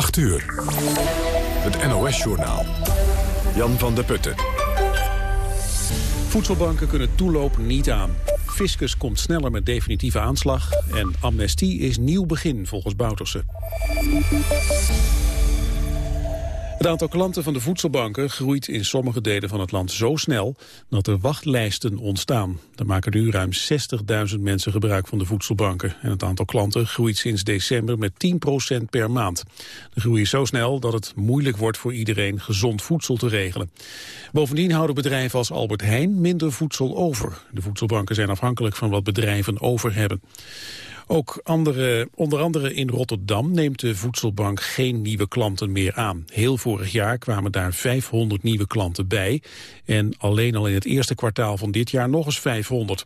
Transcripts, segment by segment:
8 uur. Het NOS-journaal. Jan van der Putten. Voedselbanken kunnen toelopen niet aan. Fiscus komt sneller met definitieve aanslag. En amnestie is nieuw begin volgens Bouterse. Het aantal klanten van de voedselbanken groeit in sommige delen van het land zo snel dat er wachtlijsten ontstaan. Er maken nu ruim 60.000 mensen gebruik van de voedselbanken. En het aantal klanten groeit sinds december met 10% per maand. De groei is zo snel dat het moeilijk wordt voor iedereen gezond voedsel te regelen. Bovendien houden bedrijven als Albert Heijn minder voedsel over. De voedselbanken zijn afhankelijk van wat bedrijven over hebben. Ook andere, onder andere in Rotterdam neemt de voedselbank geen nieuwe klanten meer aan. Heel vorig jaar kwamen daar 500 nieuwe klanten bij. En alleen al in het eerste kwartaal van dit jaar nog eens 500.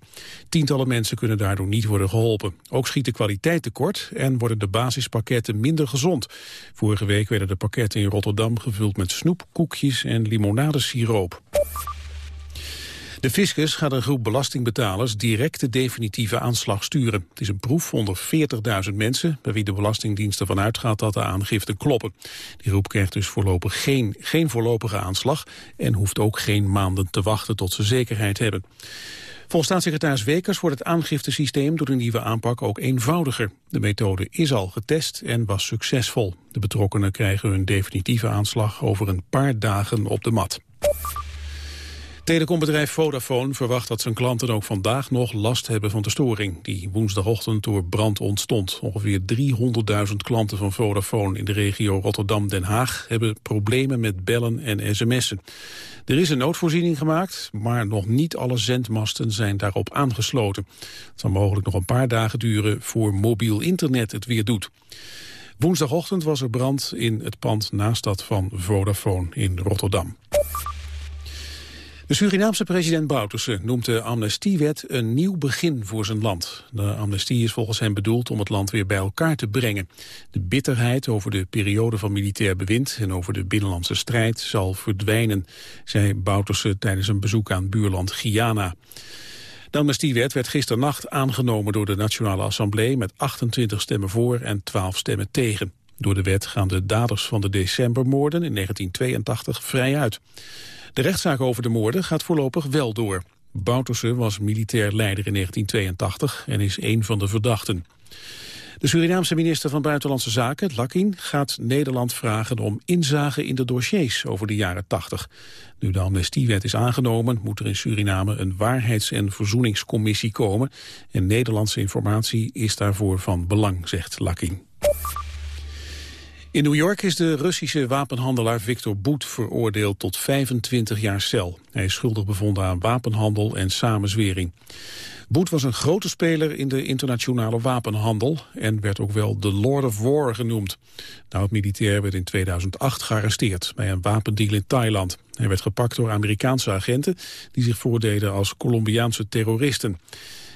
Tientallen mensen kunnen daardoor niet worden geholpen. Ook schiet de kwaliteit tekort en worden de basispakketten minder gezond. Vorige week werden de pakketten in Rotterdam gevuld met snoep, koekjes en limonadesiroop. De fiscus gaat een groep belastingbetalers direct de definitieve aanslag sturen. Het is een proef onder 40.000 mensen bij wie de Belastingdienst ervan uitgaat dat de aangiften kloppen. Die groep krijgt dus voorlopig geen, geen voorlopige aanslag en hoeft ook geen maanden te wachten tot ze zekerheid hebben. Volgens staatssecretaris Wekers wordt het aangiftesysteem door de nieuwe aanpak ook eenvoudiger. De methode is al getest en was succesvol. De betrokkenen krijgen hun definitieve aanslag over een paar dagen op de mat. Telecombedrijf Vodafone verwacht dat zijn klanten ook vandaag nog last hebben van de storing die woensdagochtend door brand ontstond. Ongeveer 300.000 klanten van Vodafone in de regio Rotterdam-Den Haag hebben problemen met bellen en sms'en. Er is een noodvoorziening gemaakt, maar nog niet alle zendmasten zijn daarop aangesloten. Het zal mogelijk nog een paar dagen duren voor mobiel internet het weer doet. Woensdagochtend was er brand in het pand naast dat van Vodafone in Rotterdam. De Surinaamse president Bouterse noemt de amnestiewet een nieuw begin voor zijn land. De amnestie is volgens hem bedoeld om het land weer bij elkaar te brengen. De bitterheid over de periode van militair bewind en over de binnenlandse strijd zal verdwijnen, zei Bouterse tijdens een bezoek aan buurland Guyana. De amnestiewet werd gisternacht aangenomen door de Nationale Assemblée met 28 stemmen voor en 12 stemmen tegen. Door de wet gaan de daders van de decembermoorden in 1982 vrij uit. De rechtszaak over de moorden gaat voorlopig wel door. Bouterse was militair leider in 1982 en is een van de verdachten. De Surinaamse minister van Buitenlandse Zaken, Lakin, gaat Nederland vragen om inzage in de dossiers over de jaren 80. Nu de amnestiewet is aangenomen, moet er in Suriname een waarheids- en verzoeningscommissie komen. En Nederlandse informatie is daarvoor van belang, zegt Lakin. In New York is de Russische wapenhandelaar Victor Boet veroordeeld tot 25 jaar cel. Hij is schuldig bevonden aan wapenhandel en samenzwering. Boet was een grote speler in de internationale wapenhandel en werd ook wel de Lord of War genoemd. De oud-militair werd in 2008 gearresteerd bij een wapendeal in Thailand. Hij werd gepakt door Amerikaanse agenten die zich voordeden als Colombiaanse terroristen.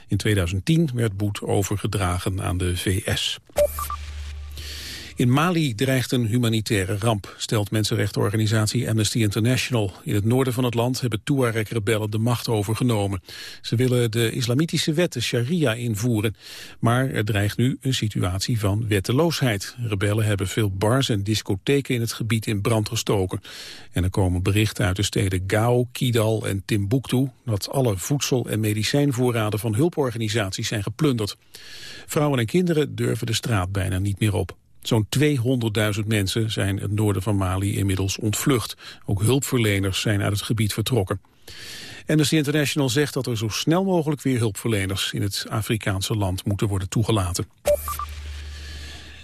In 2010 werd Boet overgedragen aan de VS. In Mali dreigt een humanitaire ramp, stelt mensenrechtenorganisatie Amnesty International. In het noorden van het land hebben Tuareg-rebellen de macht overgenomen. Ze willen de islamitische wet, de sharia, invoeren. Maar er dreigt nu een situatie van wetteloosheid. Rebellen hebben veel bars en discotheken in het gebied in brand gestoken. En er komen berichten uit de steden Gao, Kidal en Timbuktu... dat alle voedsel- en medicijnvoorraden van hulporganisaties zijn geplunderd. Vrouwen en kinderen durven de straat bijna niet meer op. Zo'n 200.000 mensen zijn het noorden van Mali inmiddels ontvlucht. Ook hulpverleners zijn uit het gebied vertrokken. Amnesty International zegt dat er zo snel mogelijk weer hulpverleners in het Afrikaanse land moeten worden toegelaten.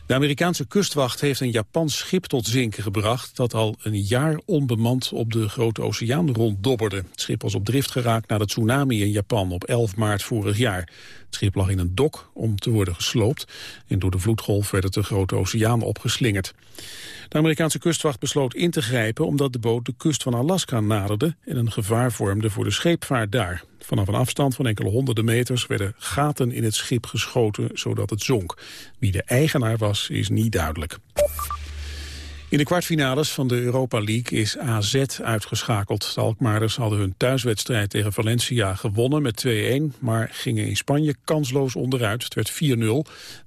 De Amerikaanse kustwacht heeft een Japans schip tot zinken gebracht... dat al een jaar onbemand op de Grote Oceaan ronddobberde. Het schip was op drift geraakt na de tsunami in Japan op 11 maart vorig jaar. Het schip lag in een dok om te worden gesloopt... en door de vloedgolf werd het de Grote Oceaan opgeslingerd. De Amerikaanse kustwacht besloot in te grijpen... omdat de boot de kust van Alaska naderde... en een gevaar vormde voor de scheepvaart daar. Vanaf een afstand van enkele honderden meters werden gaten in het schip geschoten zodat het zonk. Wie de eigenaar was, is niet duidelijk. In de kwartfinales van de Europa League is AZ uitgeschakeld. De Alkmaarders hadden hun thuiswedstrijd tegen Valencia gewonnen met 2-1... maar gingen in Spanje kansloos onderuit. Het werd 4-0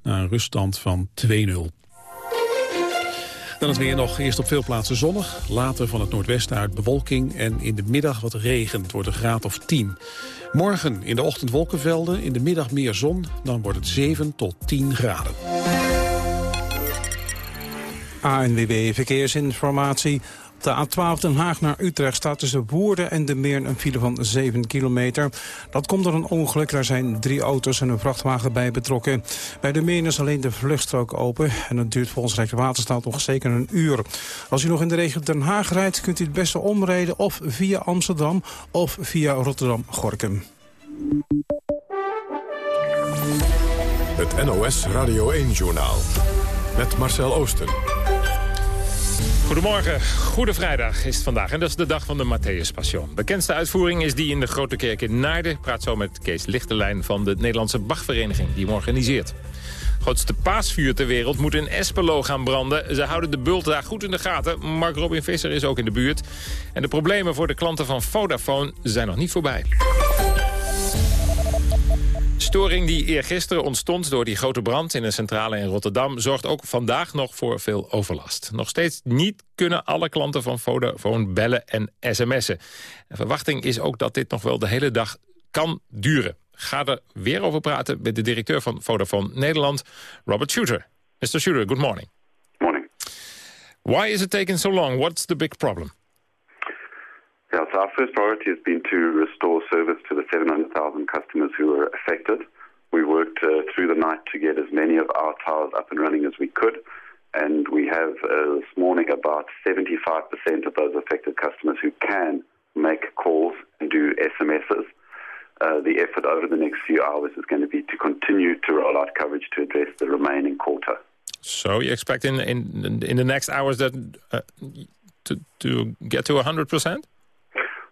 na een ruststand van 2-0. Dan het weer nog eerst op veel plaatsen zonnig. Later van het noordwesten uit bewolking. En in de middag wat regen. Het wordt een graad of 10. Morgen in de ochtend wolkenvelden. In de middag meer zon. Dan wordt het 7 tot 10 graden. ANWB Verkeersinformatie. De A12 Den Haag naar Utrecht staat tussen Woerden en de Meer een file van 7 kilometer. Dat komt door een ongeluk. Daar zijn drie auto's en een vrachtwagen bij betrokken. Bij de Meer is alleen de vluchtstrook open. En dat duurt volgens Rijkswaterstaat nog zeker een uur. Als u nog in de regio Den Haag rijdt, kunt u het beste omrijden of via Amsterdam of via Rotterdam-Gorkum. Het NOS Radio 1-journaal met Marcel Oosten. Goedemorgen, Goede Vrijdag is het vandaag en dat is de dag van de Matthäus Passion. Bekendste uitvoering is die in de Grote Kerk in Naarden. Praat zo met Kees Lichterlijn van de Nederlandse Bachvereniging die hem organiseert. Grootste paasvuur ter wereld moet in Espelo gaan branden. Ze houden de bult daar goed in de gaten. Mark Robin Visser is ook in de buurt. En de problemen voor de klanten van Vodafone zijn nog niet voorbij storing die eergisteren ontstond door die grote brand in een centrale in Rotterdam... zorgt ook vandaag nog voor veel overlast. Nog steeds niet kunnen alle klanten van Vodafone bellen en sms'en. De verwachting is ook dat dit nog wel de hele dag kan duren. Ga er weer over praten met de directeur van Vodafone Nederland, Robert Shooter. Mr. Shooter, good morning. Morning. Why is it taking so long? What's the big problem? Yeah, so our first priority has been to restore service to the 700,000 customers who were affected. We worked uh, through the night to get as many of our towers up and running as we could. And we have uh, this morning about 75% of those affected customers who can make calls and do SMSs. Uh, the effort over the next few hours is going to be to continue to roll out coverage to address the remaining quarter. So you expect in in in the next hours that uh, to to get to 100 percent?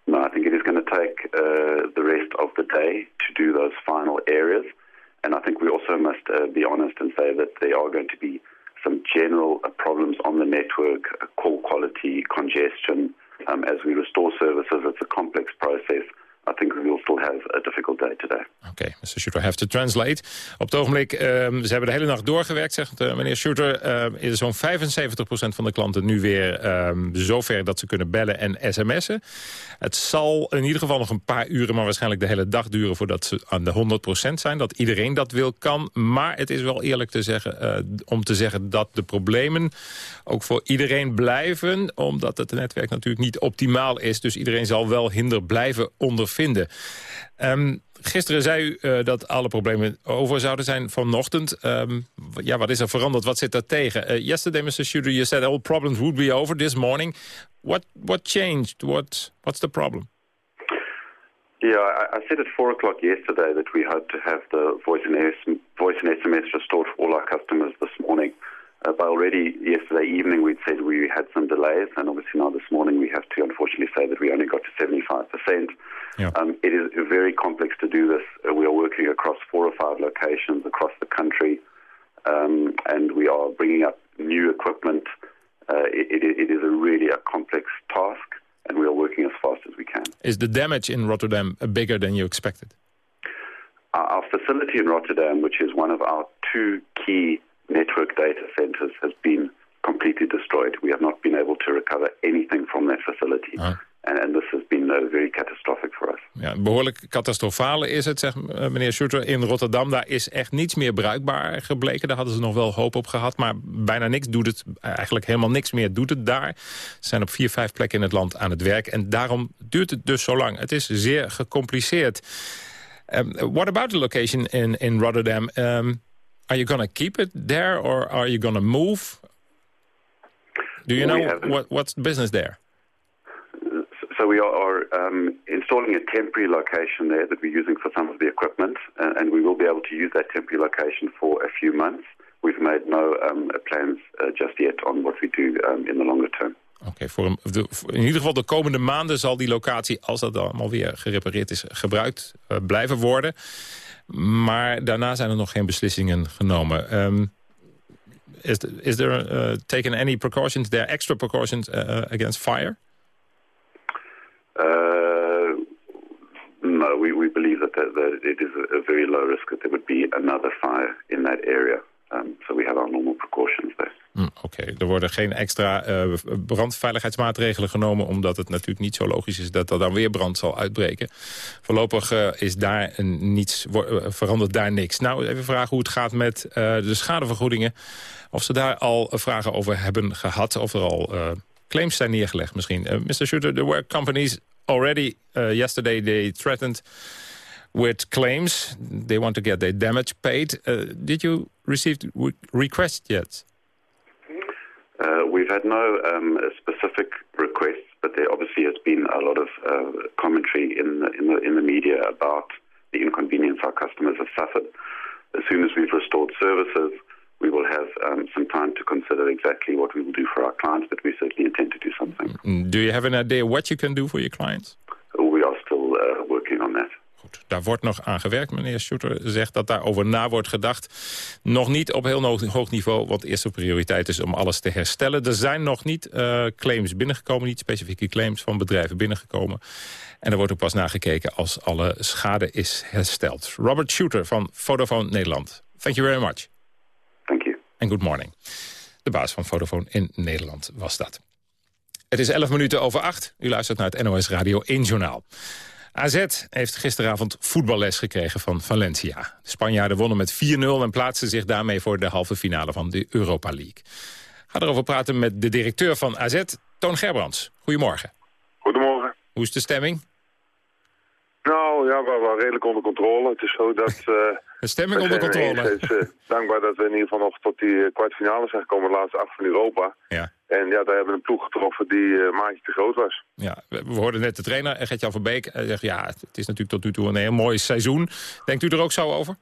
No, I think it is going to take uh, the rest of the day to do those final areas. And I think we also must uh, be honest and say that there are going to be some general uh, problems on the network, uh, call quality, congestion. Um, as we restore services, it's a complex process. I think we will still have a difficult day today. Oké, okay, Mr. Shooter have to translate. Op het ogenblik, um, ze hebben de hele nacht doorgewerkt, zegt uh, meneer Shooter. Uh, is zo'n 75% van de klanten nu weer um, zover dat ze kunnen bellen en sms'en. Het zal in ieder geval nog een paar uren, maar waarschijnlijk de hele dag duren... voordat ze aan de 100% zijn, dat iedereen dat wil kan. Maar het is wel eerlijk te zeggen, uh, om te zeggen dat de problemen ook voor iedereen blijven. Omdat het netwerk natuurlijk niet optimaal is. Dus iedereen zal wel hinder blijven ondervinden vinden. Um, gisteren zei u uh, dat alle problemen over zouden zijn vanochtend. Um, ja, wat is er veranderd? Wat zit er tegen? Uh, yesterday, Mr. Shooter, you said all problems would be over this morning. What, what changed? What, what's the problem? Yeah, I, I said at 4 o'clock yesterday that we hope to have the voice and, voice and SMS restored for all our customers this morning. Uh, but already yesterday evening we'd said we had some delays, and obviously now this morning we have to unfortunately say that we only got to 75%. Yeah. Um, it is very complex to do this. Uh, we are working across four or five locations across the country, um, and we are bringing up new equipment. Uh, it, it is a really a complex task, and we are working as fast as we can. Is the damage in Rotterdam bigger than you expected? Our, our facility in Rotterdam, which is one of our two key network data centers has been completely destroyed. We have not been able to recover anything from that facility. Ah. And, and, this has been uh, very catastrophic for us. Ja, behoorlijk catastrofale is het, zegt uh, meneer Schutter. In Rotterdam, daar is echt niets meer bruikbaar gebleken. Daar hadden ze nog wel hoop op gehad. Maar bijna niks doet het, eigenlijk helemaal niks meer doet het daar. Ze zijn op vier, vijf plekken in het land aan het werk. En daarom duurt het dus zo lang. Het is zeer gecompliceerd. Um, what about the location in, in Rotterdam? Um, Are you going to keep it there or are you going to move? Do you know what, what's the business there? So we are um, installing a temporary location there that we're using for some of the equipment, uh, and we will be able to use that temporary location for a few months. We've made no um, plans uh, just yet on what we do um, in the longer term. Oké, okay, voor, in ieder geval de komende maanden zal die locatie, als dat allemaal weer gerepareerd is, gebruikt uh, blijven worden. Maar daarna zijn er nog geen beslissingen genomen. Um, is, is there uh, taken any precautions there, extra precautions uh, against fire? Uh, no, we, we believe that, that, it is a, very low risk that there would be another fire in that area. So we have our normal precautions there. Hm, Oké, er worden geen extra uh, brandveiligheidsmaatregelen genomen... omdat het natuurlijk niet zo logisch is dat er dan weer brand zal uitbreken. Voorlopig uh, is daar niets, verandert daar niks. Nou, even vragen hoe het gaat met de schadevergoedingen. Of ze daar al vragen over hebben gehad. Of er al claims zijn neergelegd misschien. Mr. Shooter, there were companies already yesterday they threatened with claims. They want to get their damage paid. did you receive requests yet? Uh, we've had no um, specific requests, but there obviously has been a lot of uh, commentary in the, in the, in the media about the inconvenience our customers have suffered. As soon as we've restored services, we will have um, some time to consider exactly what we will do for our clients, but we certainly intend to do something. Mm, do you have an idea what you can do for your clients? We are still uh, working on that. Daar wordt nog aan gewerkt. Meneer Schutter zegt dat daarover na wordt gedacht. Nog niet op heel hoog niveau, want de eerste prioriteit is om alles te herstellen. Er zijn nog niet uh, claims binnengekomen, niet specifieke claims van bedrijven binnengekomen. En er wordt ook pas nagekeken als alle schade is hersteld. Robert Shooter van Vodafone Nederland. Thank you very much. Thank you. En good morning. De baas van Vodafone in Nederland was dat. Het is 11 minuten over 8. U luistert naar het NOS Radio 1 Journaal. AZ heeft gisteravond voetballes gekregen van Valencia. De Spanjaarden wonnen met 4-0 en plaatsten zich daarmee voor de halve finale van de Europa League. ga erover praten met de directeur van AZ, Toon Gerbrands. Goedemorgen. Goedemorgen. Hoe is de stemming? Nou ja, wel, wel redelijk onder controle. Het is zo dat... Uh, de stemming onder controle. Uh, dankbaar dat we in ieder geval nog tot die kwartfinale zijn gekomen, de laatste acht van Europa. Ja. En ja, daar hebben we een ploeg getroffen die uh, maatje te groot was. Ja, we, we hoorden net de trainer, Gert-Jan van Beek. Hij zegt, ja, het is natuurlijk tot nu toe een heel mooi seizoen. Denkt u er ook zo over?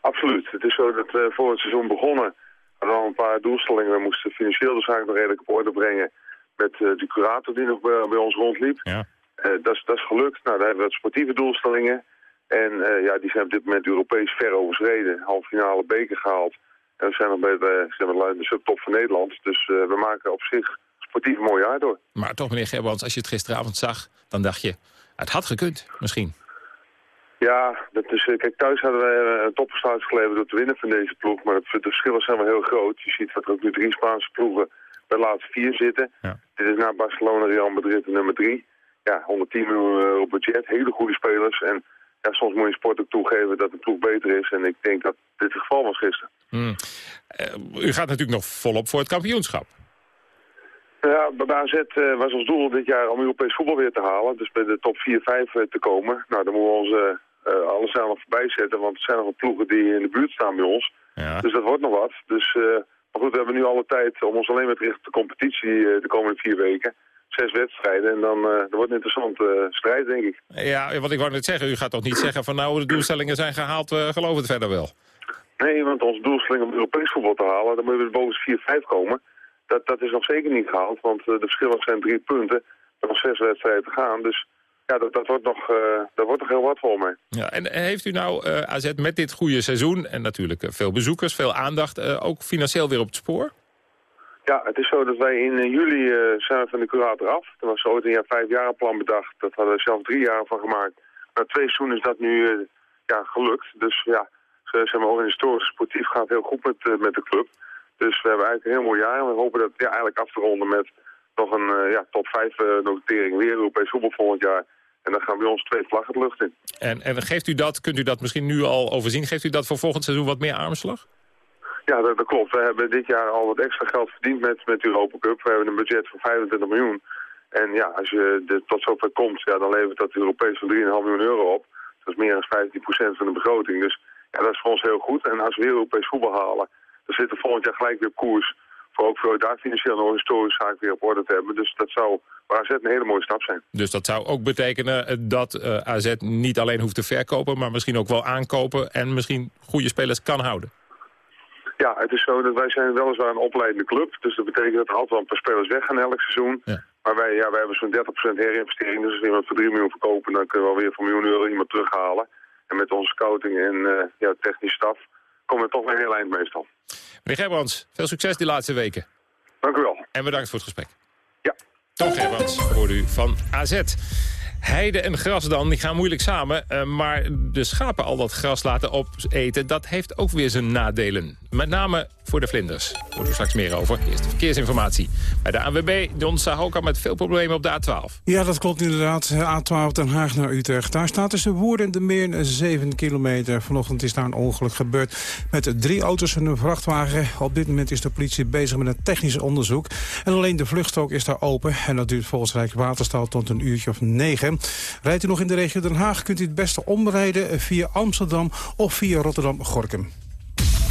Absoluut. Het is zo dat we voor het seizoen begonnen... hadden al een paar doelstellingen. We moesten financieel de zaak nog redelijk op orde brengen... met uh, de curator die nog bij, bij ons rondliep. Ja. Uh, dat, is, dat is gelukt. Nou, daar hebben we sportieve doelstellingen. En ja, die zijn op dit moment Europees ver overschreden. Halve finale beker gehaald. En we zijn nog bij de, zijn de subtop van Nederland. Dus uh, we maken op zich sportief een mooi jaar door. Maar toch, meneer Gerbrands, als je het gisteravond zag... dan dacht je, het had gekund, misschien. Ja, dat is, kijk, thuis hadden we een topprestatie geleverd door te winnen van deze ploeg. Maar de verschillen zijn wel heel groot. Je ziet dat er ook nu drie Spaanse ploegen bij de laatste vier zitten. Ja. Dit is na Barcelona, Real Madrid en nummer drie. Ja, 110 miljoen euro budget, hele goede spelers. En ja, soms moet je sport ook toegeven dat de ploeg beter is. En ik denk dat dit het geval was gisteren. Hmm. Uh, u gaat natuurlijk nog volop voor het kampioenschap. Ja, bij AZ uh, was ons doel dit jaar om Europees voetbal weer te halen. Dus bij de top 4-5 uh, te komen. Nou, dan moeten we ons alles aan voorbij zetten. Want er zijn nog ploegen die in de buurt staan bij ons. Ja. Dus dat wordt nog wat. Dus, maar goed, we hebben nu alle tijd om ons alleen maar te richten op de competitie de komende vier weken zes wedstrijden. En dan uh, dat wordt een interessante uh, strijd, denk ik. Ja, wat ik wou net zeggen. U gaat toch niet zeggen van nou, de doelstellingen zijn gehaald. Uh, geloof het verder wel. Nee, want onze doelstelling om Europees voetbal te halen, dan moeten we boven 4-5 komen. Dat, dat is nog zeker niet gehaald, want de verschillen zijn drie punten. Er nog zes wedstrijden te gaan, dus ja, dat, dat, wordt, nog, dat wordt nog heel wat voor mij. Ja, en heeft u nou AZ met dit goede seizoen, en natuurlijk veel bezoekers, veel aandacht, ook financieel weer op het spoor? Ja, het is zo dat wij in juli uh, zijn van de curator af. Er was ooit een jaar vijf jaar plan bedacht. Dat hadden we zelf drie jaar van gemaakt. Na twee seizoenen is dat nu uh, ja, gelukt. Dus ja, zeg maar, organisatorisch sportief gaat heel goed met, met de club. Dus we hebben eigenlijk een heel mooi jaar. En we hopen dat ja, eigenlijk af te ronden met nog een ja, top vijf notering. Weer Europees voetbal volgend jaar. En dan gaan bij ons twee vlaggen de lucht in. En, en geeft u dat, kunt u dat misschien nu al overzien? Geeft u dat voor volgend seizoen wat meer armslag? Ja, dat, klopt. We hebben dit jaar al wat extra geld verdiend met, met Europa Cup. We hebben een budget van 25 miljoen. En ja, als je de, tot zover komt, ja, dan levert dat Europees van 3,5 miljoen euro op. Dat is meer dan 15% van de begroting. Dus ja, dat is voor ons heel goed. En als we weer Europees voetbal halen, dan zitten we volgend jaar gelijk weer koers. Voor ook voor daar financieel en historische zaak weer op orde te hebben. Dus dat zou voor AZ een hele mooie stap zijn. Dus dat zou ook betekenen dat uh, AZ niet alleen hoeft te verkopen, maar misschien ook wel aankopen en misschien goede spelers kan houden. Ja, het is zo dat wij zijn weliswaar een opleidende club. Dus dat betekent dat er altijd wel een paar spelers weggaan elk seizoen. Ja. Maar wij, ja, wij hebben zo'n 30% herinvestering. Dus als we iemand voor 3 miljoen verkopen, dan kunnen we alweer voor miljoen euro iemand terughalen. En met onze scouting en uh, ja, technische staf komen we toch weer heel eind meestal. Meneer Gerbrands, veel succes die laatste weken. Dank u wel. En bedankt voor het gesprek. Ja. Tom Gerbrands, hoorde u van AZ. Heide en gras dan, die gaan moeilijk samen. Uh, maar de schapen al dat gras laten opeten, dat heeft ook weer zijn nadelen. Met name voor de vlinders. Daar er straks meer over. Eerst de verkeersinformatie. Bij de ANWB, Don Sahoka met veel problemen op de A12. Ja, dat klopt inderdaad. A12 Den Haag naar Utrecht. Daar staat tussen Woerden en de Meer 7 kilometer. Vanochtend is daar een ongeluk gebeurd met drie auto's en een vrachtwagen. Op dit moment is de politie bezig met een technisch onderzoek. En alleen de vluchtstrook is daar open. En dat duurt volgens Rijkswaterstaat tot een uurtje of negen. Rijdt u nog in de regio Den Haag, kunt u het beste omrijden via Amsterdam of via Rotterdam-Gorkum.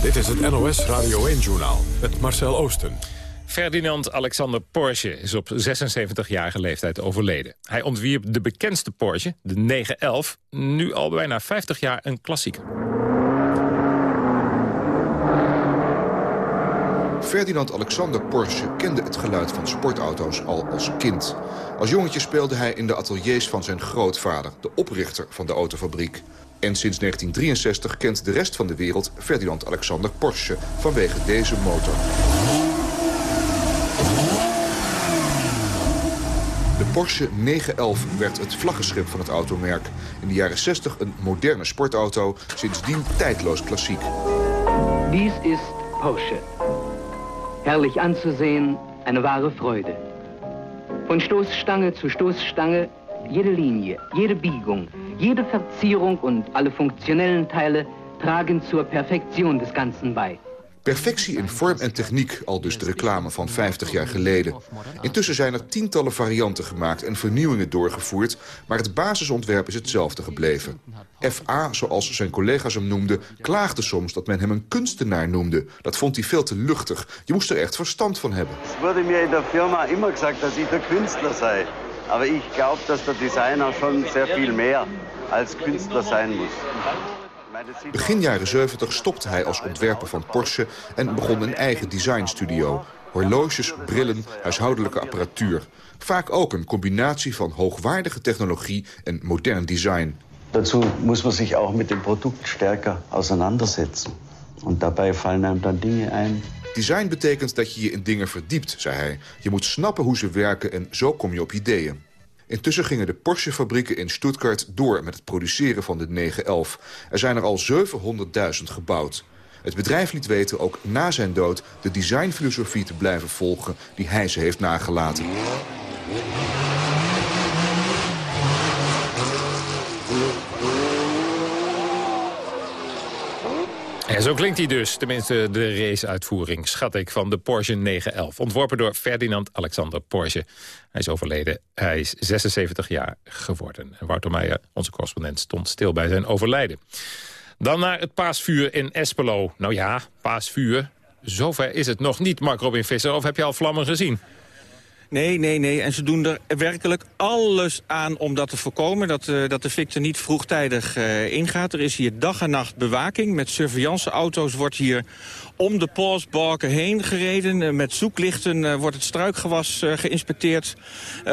Dit is het NOS Radio 1-journaal met Marcel Oosten. Ferdinand Alexander Porsche is op 76-jarige leeftijd overleden. Hij ontwierp de bekendste Porsche, de 911, nu al bijna 50 jaar een klassieker. Ferdinand Alexander Porsche kende het geluid van sportauto's al als kind. Als jongetje speelde hij in de ateliers van zijn grootvader, de oprichter van de autofabriek. En sinds 1963 kent de rest van de wereld Ferdinand Alexander Porsche vanwege deze motor. De Porsche 911 werd het vlaggenschip van het automerk. In de jaren 60 een moderne sportauto, sindsdien tijdloos klassiek. Dies is Porsche. Herrlich anzusehen, eine wahre Freude. Von Stoßstange zu Stoßstange, jede Linie, jede Biegung, jede Verzierung und alle funktionellen Teile tragen zur Perfektion des Ganzen bei. Perfectie in vorm en techniek, al dus de reclame van 50 jaar geleden. Intussen zijn er tientallen varianten gemaakt en vernieuwingen doorgevoerd... maar het basisontwerp is hetzelfde gebleven. F.A., zoals zijn collega's hem noemden, klaagde soms dat men hem een kunstenaar noemde. Dat vond hij veel te luchtig. Je moest er echt verstand van hebben. Het wordt in de firma immer gezegd dat ik de kunstler sei. Maar ik geloof dat de designer schon veel meer als kunstler zijn moet. Begin jaren 70 stopte hij als ontwerper van Porsche en begon een eigen designstudio. Horloges, brillen, huishoudelijke apparatuur. Vaak ook een combinatie van hoogwaardige technologie en modern design. Dazu muss man sich auch mit dem Produkt stärker auseinandersetzen. Und dabei fallen einem dann Dinge ein. Design betekent dat je je in dingen verdiept, zei hij. Je moet snappen hoe ze werken en zo kom je op ideeën. Intussen gingen de Porsche-fabrieken in Stuttgart door met het produceren van de 911. Er zijn er al 700.000 gebouwd. Het bedrijf liet weten ook na zijn dood de designfilosofie te blijven volgen die hij ze heeft nagelaten. Zo klinkt hij dus, tenminste de raceuitvoering, schat ik, van de Porsche 911. Ontworpen door Ferdinand Alexander Porsche. Hij is overleden, hij is 76 jaar geworden. En Wouter Meijer, onze correspondent, stond stil bij zijn overlijden. Dan naar het paasvuur in Espelo. Nou ja, paasvuur, zover is het nog niet, Mark Robin Visser. Of heb je al vlammen gezien? Nee, nee, nee. En ze doen er werkelijk alles aan om dat te voorkomen. Dat, uh, dat de Victor niet vroegtijdig uh, ingaat. Er is hier dag en nacht bewaking. Met surveillanceauto's wordt hier om de pausbalken heen gereden. Uh, met zoeklichten wordt het struikgewas geïnspecteerd.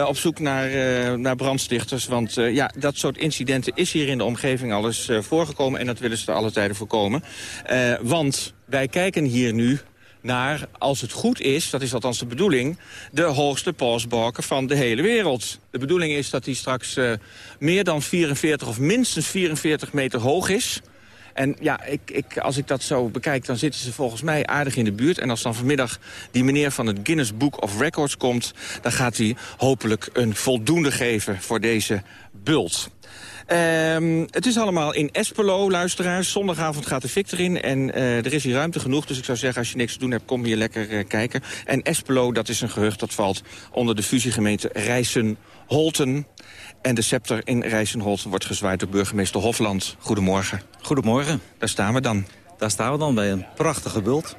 op zoek naar, naar brandstichters. Want ja, dat soort incidenten is hier in de omgeving al eens voorgekomen. En dat willen ze er alle tijden voorkomen. want wij kijken hier nu naar, als het goed is, dat is althans de bedoeling... de hoogste pausbalken van de hele wereld. De bedoeling is dat die straks uh, meer dan 44 of minstens 44 meter hoog is... En ja, ik, ik, als ik dat zo bekijk, dan zitten ze volgens mij aardig in de buurt. En als dan vanmiddag die meneer van het Guinness Book of Records komt... dan gaat hij hopelijk een voldoende geven voor deze bult. Um, het is allemaal in Espelo, luisteraars. Zondagavond gaat de Victor in en uh, er is hier ruimte genoeg. Dus ik zou zeggen, als je niks te doen hebt, kom hier lekker uh, kijken. En Espelo, dat is een gehucht dat valt onder de fusiegemeente Rijssen-Holten. En de scepter in Rijssen-Holten wordt gezwaaid door burgemeester Hofland. Goedemorgen. Goedemorgen. Daar staan we dan. Daar staan we dan bij een prachtige bult.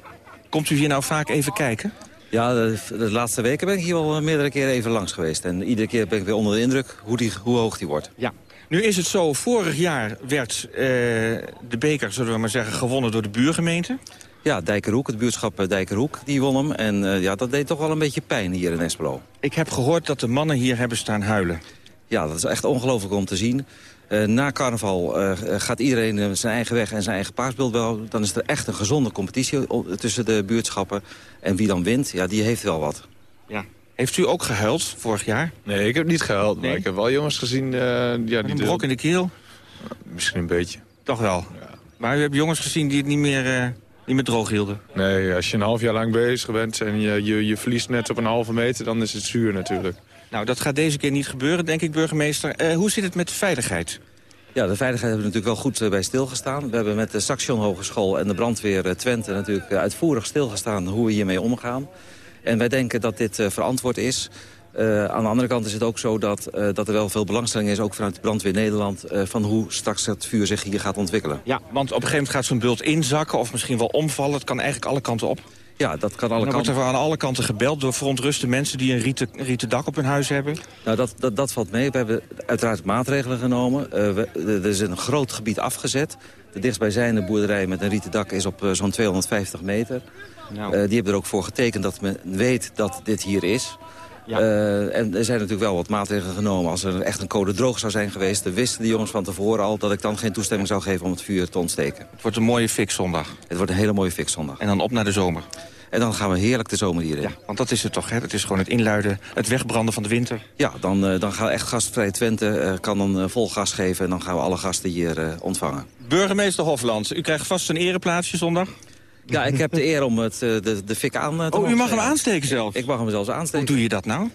Komt u hier nou vaak even kijken? Ja, de, de, laatste weken ben ik hier al meerdere keren even langs geweest. En iedere keer ben ik weer onder de indruk hoe, die, hoe hoog die wordt. Ja, nu is het zo, vorig jaar werd uh, de beker, zullen we maar zeggen, gewonnen door de buurgemeente. Ja, Dijkerhoek, het buurtschap eh, Dijkerhoek, die won hem. En uh, ja, dat deed toch wel een beetje pijn hier in Espelo. Ik heb gehoord dat de mannen hier hebben staan huilen. Ja, dat is echt ongelooflijk om te zien. Uh, na carnaval uh, gaat iedereen zijn eigen weg en zijn eigen paasbeeld wel. Dan is er echt een gezonde competitie tussen de buurtschappen. En wie dan wint, ja, die heeft wel wat. Ja, Heeft u ook gehuild vorig jaar? Nee, ik heb niet gehuild, maar ik heb wel jongens gezien... Uh, ja, die een brok in de keel? Misschien een beetje. Toch wel? Ja. Maar u hebt jongens gezien die het niet meer, uh, niet meer droog hielden? Nee, als je een half jaar lang bezig bent en je, je, je verliest net op een halve meter... dan is het zuur natuurlijk. Nou, dat gaat deze keer niet gebeuren, denk ik, burgemeester. Uh, hoe zit het met de veiligheid? Ja, de veiligheid hebben we natuurlijk wel goed bij stilgestaan. We hebben met de Saxion Hogeschool en de brandweer Twente natuurlijk uitvoerig stilgestaan hoe we hiermee omgaan. En wij denken dat dit verantwoord is. Uh, aan de andere kant is het ook zo dat, uh, dat er wel veel belangstelling is... ook vanuit de brandweer Nederland... Uh, van hoe straks het vuur zich hier gaat ontwikkelen. Ja, want op een gegeven moment gaat zo'n bult inzakken... of misschien wel omvallen. Het kan eigenlijk alle kanten op. Ja, dat kan alle kanten. wordt er aan alle kanten gebeld door verontruste mensen... die een rieten, rieten dak op hun huis hebben. Nou, dat, dat, dat valt mee. We hebben uiteraard maatregelen genomen. We, er is een groot gebied afgezet. De dichtstbijzijnde boerderij met een rieten dak is op zo'n 250 meter. Nou. die hebben er ook voor getekend dat men weet dat dit hier is... Ja. Uh, en er zijn natuurlijk wel wat maatregelen genomen. Als er echt een code droog zou zijn geweest... dan wisten de jongens van tevoren al dat ik dan geen toestemming zou geven om het vuur te ontsteken. Het wordt een mooie fikzondag. Het wordt een hele mooie fikzondag. En dan op naar de zomer. En dan gaan we heerlijk de zomer hierin. Ja, want dat is het toch, hè? Het is gewoon het inluiden, het wegbranden van de winter. Ja, dan, uh, dan gaan we echt gastvrij Twente, uh, kan dan vol gas geven... en dan gaan we alle gasten hier ontvangen. Burgemeester Hofland, u krijgt vast een ereplaatsje zondag. Ja, ik heb de eer om het, de, de fik aan te Oh, u mag hem aansteken zelf? Ik mag hem zelfs aansteken. Hoe doe je dat nou?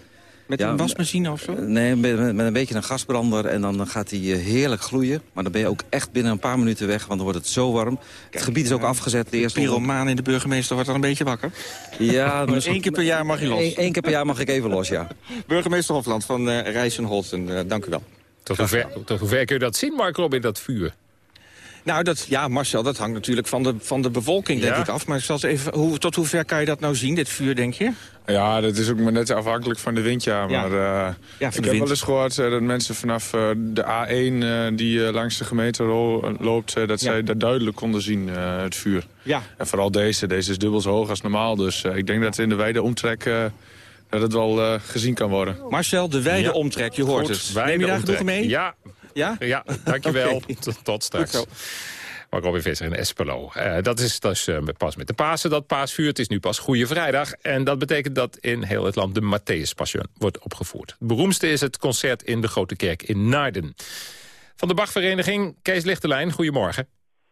Met ja, een wasmachine of zo? Nee, met, met, een beetje een gasbrander en dan gaat hij heerlijk gloeien. Maar dan ben je ook echt binnen een paar minuten weg, want dan wordt het zo warm. Kijk, het gebied is ook afgezet. De eerste pyromaan in de burgemeester wordt dan een beetje wakker. Ja, dus één keer per jaar mag je los. Eén keer per jaar mag ik even los, ja. Burgemeester Hofland van uh, Rijssenholten, uh, dank u wel. Tot hoever, tot hoever kun je dat zien, Mark Robin, dat vuur? Nou, dat, ja, Marcel, dat hangt natuurlijk van de, van de bevolking denk ja. ik af. Maar ik zal even, hoe, tot hoe ver kan je dat nou zien, dit vuur, denk je? Ja, dat is ook maar net afhankelijk van de wind, ja. Maar uh, ja, ik heb wind. wel eens gehoord uh, dat mensen vanaf uh, de A1 die langs de gemeente loopt... dat zij dat duidelijk konden zien, het vuur. Ja. En vooral deze. Deze is dubbel zo hoog als normaal. Dus ik denk dat in de wijde omtrek dat het wel gezien kan worden. Marcel, de wijde omtrek, je hoort Goed, het. Neem je daar genoeg mee? Ja, ja? Ja, dankjewel. okay. tot, tot straks. Mark Robin Visser in Espelo. Uh, dat is dus uh, pas met de Pasen, dat paasvuur. Het is nu pas Goede Vrijdag. En dat betekent dat in heel het land de Matthäus Passion wordt opgevoerd. Het beroemdste is het concert in de Grote Kerk in Naarden. Van de Bachvereniging, Kees Lichterlijn, goedemorgen.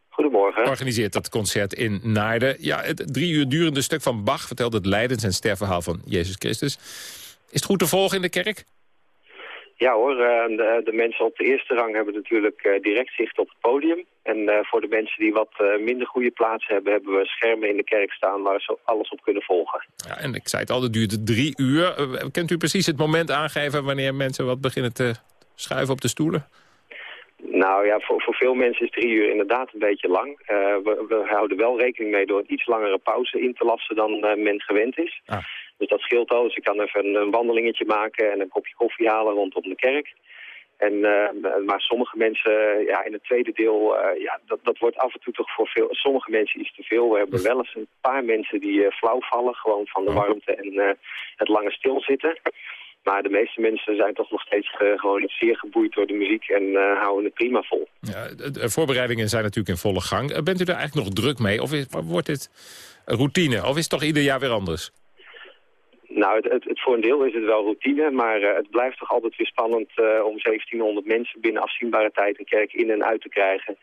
Goedemorgen. Organiseert dat concert in Naarden. Ja, het drie uur durende stuk van Bach vertelt het lijdens- en sterfverhaal van Jezus Christus. Is het goed te volgen in de kerk? Ja hoor, de, de, mensen op de eerste rang hebben natuurlijk direct zicht op het podium. En voor de mensen die wat minder goede plaatsen hebben, hebben we schermen in de kerk staan waar ze alles op kunnen volgen. Ja, en ik zei het al, het duurt drie uur. Kent u precies het moment aangeven wanneer mensen wat beginnen te schuiven op de stoelen? Nou ja, voor, voor veel mensen is drie uur inderdaad een beetje lang. Uh, we, we, houden wel rekening mee door een iets langere pauze in te lassen dan uh, men gewend is. Ah. Dus dat scheelt al. Dus ik kan even een, een, wandelingetje maken en een kopje koffie halen rondom de kerk. En, uh, maar sommige mensen, ja, in het tweede deel, ja, dat, dat wordt af en toe toch voor veel, sommige mensen iets te veel. We hebben wel eens een paar mensen die flauw vallen, gewoon van de warmte en het lange stilzitten. Maar de meeste mensen zijn toch nog steeds uh, gewoon zeer geboeid door de muziek en uh, houden het prima vol. Ja, de voorbereidingen zijn natuurlijk in volle gang. Bent u daar eigenlijk nog druk mee? Of is, wordt dit routine? Of is het toch ieder jaar weer anders? Nou, het, het, het voor een deel is het wel routine, maar uh, het blijft toch altijd weer spannend om 1700 mensen binnen afzienbare tijd een kerk in en uit te krijgen.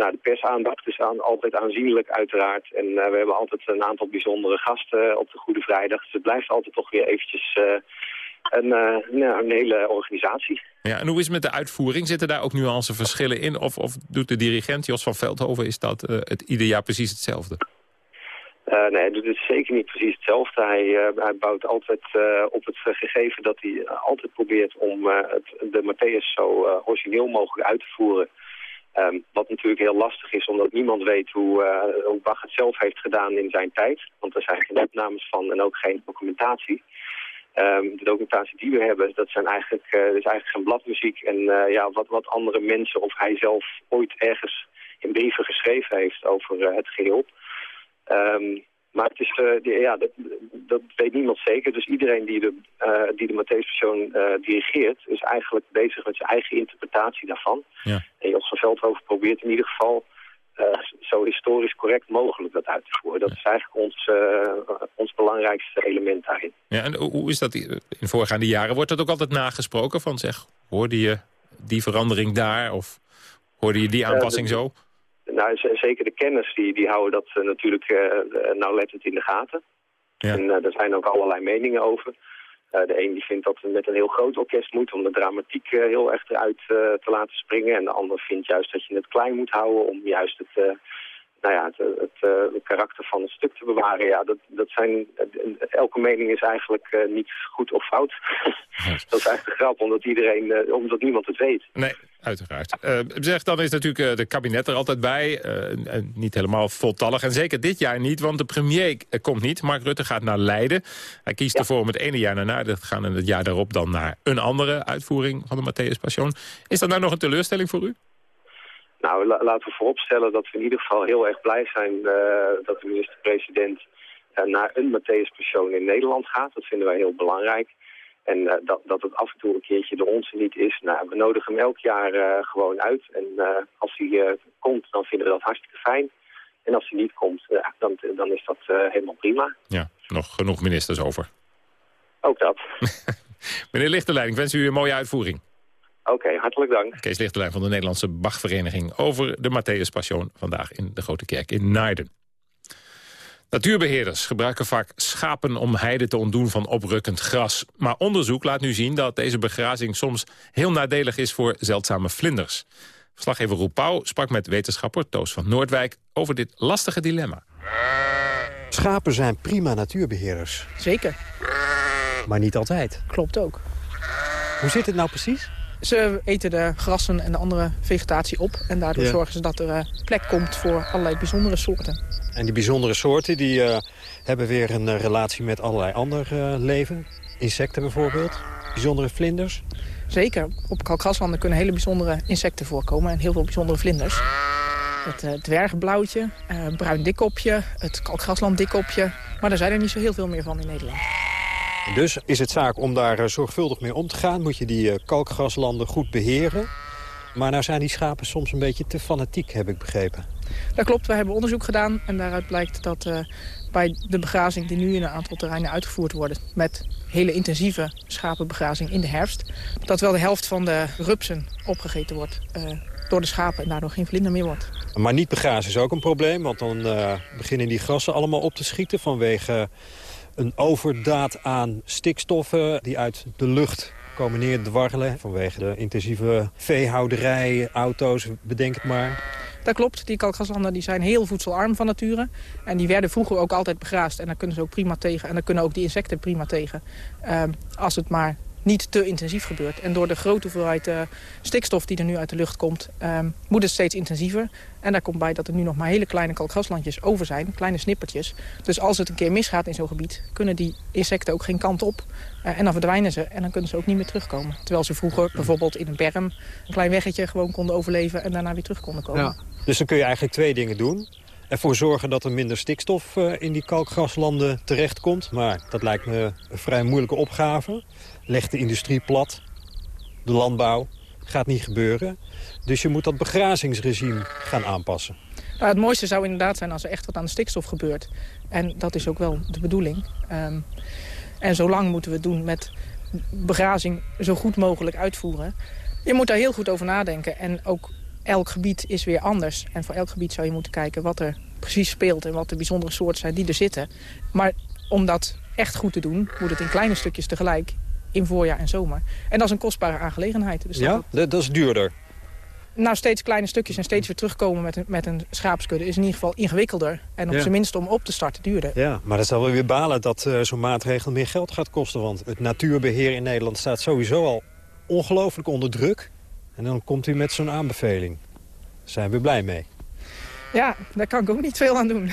nou, de persaandacht is aan, altijd aanzienlijk uiteraard. En we hebben altijd een aantal bijzondere gasten op de Goede Vrijdag. Dus het blijft altijd toch weer eventjes een, uh, nou, een hele organisatie. Ja, en hoe is het met de uitvoering? Zitten daar ook nuanceverschillen in? Of, of doet de dirigent Jos van Veldhoven, is dat uh, het ieder jaar precies hetzelfde? Uh, nee, het is zeker niet precies hetzelfde. Hij, hij bouwt altijd op het gegeven dat hij altijd probeert om het, de Matthäus zo origineel mogelijk uit te voeren. Um, wat natuurlijk heel lastig is, omdat niemand weet hoe, Bach het zelf heeft gedaan in zijn tijd. Want er zijn geen opnames van en ook geen documentatie. Um, de documentatie die we hebben, dat, zijn eigenlijk, is eigenlijk zijn bladmuziek. En ja, wat, wat andere mensen of hij zelf ooit ergens in brieven geschreven heeft over het geheel. Um, maar het is, die, ja, dat, dat, weet niemand zeker. Dus iedereen die de, die de Matthäus-persoon dirigeert... is eigenlijk bezig met zijn eigen interpretatie daarvan. Ja. En Jos van Veldhoven probeert in ieder geval zo historisch correct mogelijk dat uit te voeren. Dat is eigenlijk ons, ons belangrijkste element daarin. Ja, en hoe is dat in voorgaande jaren? Wordt dat ook altijd nagesproken van zeg, hoorde je die verandering daar of hoorde je die aanpassing zo? Nou, zeker de kenners die, die houden dat natuurlijk nauwlettend in de gaten. Ja. En er zijn ook allerlei meningen over. Uh, de een die vindt dat het met een heel groot orkest moet om de dramatiek uh, heel echt eruit uh, te laten springen. En de ander vindt juist dat je het klein moet houden om juist het, nou ja, het, het, het, karakter van het stuk te bewaren. Ja, dat, dat zijn, elke mening is eigenlijk niet goed of fout. dat is eigenlijk de grap, omdat, iedereen, omdat niemand het weet. Nee, uiteraard. Uh, zeg, dan is natuurlijk uh, de kabinet er altijd bij. Uh, niet helemaal voltallig. En zeker dit jaar niet, want de premier komt niet. Mark Rutte gaat naar Leiden. Hij kiest ervoor om het ene jaar naar Naarden te gaan... en het jaar daarop dan naar een andere uitvoering van de Matthäus Passion. Is dat nou nog een teleurstelling voor u? Nou, laten we vooropstellen dat we in ieder geval heel erg blij zijn... dat de minister-president naar een Matthäus Passion in Nederland gaat. Dat vinden wij heel belangrijk. En uh, dat, dat het af en toe een keertje de onze niet is. Nou, we nodigen hem elk jaar uh, gewoon uit. En uh, als hij komt, dan vinden we dat hartstikke fijn. En als hij niet komt, dan, dan is dat helemaal prima. Ja, nog genoeg ministers over. Ook dat. Meneer Lichterlein, ik wens u een mooie uitvoering. Oké, hartelijk dank. Kees Lichterlein van de Nederlandse Bachvereniging... over de Matthäus Passion vandaag in de Grote Kerk in Naarden. Natuurbeheerders gebruiken vaak schapen om heide te ontdoen van oprukkend gras. Maar onderzoek laat nu zien dat deze begrazing soms heel nadelig is voor zeldzame vlinders. Verslaggever Roep Pauw sprak met wetenschapper Toos van Noordwijk over dit lastige dilemma. Schapen zijn prima natuurbeheerders. Zeker. Maar niet altijd. Klopt ook. Hoe zit het nou precies? Ze eten de grassen en de andere vegetatie op. En daardoor zorgen ze dat er eh, plek komt voor allerlei bijzondere soorten. En die bijzondere soorten die, uh, hebben weer een uh, relatie met allerlei ander leven. Insecten bijvoorbeeld. Bijzondere vlinders. Zeker. Op kalkgraslanden kunnen hele bijzondere insecten voorkomen. En heel veel bijzondere vlinders. Het dwergblauwtje, bruin dikkopje, het kalkgrasland dikkopje. Maar daar zijn er niet zo heel veel meer van in Nederland. Dus is het zaak om daar eh, zorgvuldig mee om te gaan. Moet je die eh, kalkgraslanden goed beheren. Maar nou zijn die schapen soms een beetje te fanatiek, heb ik begrepen. Dat klopt, we hebben onderzoek gedaan en daaruit blijkt dat uh, bij de begrazing die nu in een aantal terreinen uitgevoerd worden... met hele intensieve schapenbegrazing in de herfst... dat wel de helft van de rupsen opgegeten wordt uh, door de schapen en daardoor geen vlinder meer wordt. Maar niet begrazen is ook een probleem, want dan uh, beginnen die grassen allemaal op te schieten... vanwege een overdaad aan stikstoffen die uit de lucht komen neerdwarrelen... vanwege de intensieve veehouderij, auto's, bedenk het maar. Dat klopt, die kalkgraslanden die zijn heel voedselarm van nature. En die werden vroeger ook altijd begraasd. En daar kunnen ze ook prima tegen. En daar kunnen ook die insecten prima tegen. Um, als het maar niet te intensief gebeurt. En door de grote hoeveelheid uh, stikstof die er nu uit de lucht komt... Um, moet het steeds intensiever. En daar komt bij dat er nu nog maar hele kleine kalkgraslandjes over zijn. Kleine snippertjes. Dus als het een keer misgaat in zo'n gebied... kunnen die insecten ook geen kant op. Uh, en dan verdwijnen ze en dan kunnen ze ook niet meer terugkomen. Terwijl ze vroeger bijvoorbeeld in een berm... een klein weggetje gewoon konden overleven... en daarna weer terug konden komen. Dus dan kun je eigenlijk twee dingen doen ervoor zorgen dat er minder stikstof uh, in die kalkgraslanden terechtkomt. Maar dat lijkt me een vrij moeilijke opgave legt de industrie plat. De landbouw gaat niet gebeuren. Dus je moet dat begrazingsregime gaan aanpassen. Nou, het mooiste zou inderdaad zijn als er echt wat aan de stikstof gebeurt. En dat is ook wel de bedoeling. Um, en zolang moeten we het doen met begrazing zo goed mogelijk uitvoeren. Je moet daar heel goed over nadenken. En ook elk gebied is weer anders. En voor elk gebied zou je moeten kijken wat er precies speelt... en wat de bijzondere soorten zijn die er zitten. Maar om dat echt goed te doen, moet het in kleine stukjes tegelijk in voorjaar en zomer. En dat is een kostbare aangelegenheid. Dus ja, dat, dat is duurder. Nou, steeds kleine stukjes en steeds weer terugkomen met een, met een schaapskudde... is in ieder geval ingewikkelder en op zijn minst om op te starten duurder. Ja, maar dat zal wel weer balen dat uh, zo'n maatregel meer geld gaat kosten. Want het natuurbeheer in Nederland staat sowieso al ongelooflijk onder druk. En dan komt u met zo'n aanbeveling. Daar zijn we blij mee. Ja, daar kan ik ook niet veel aan doen.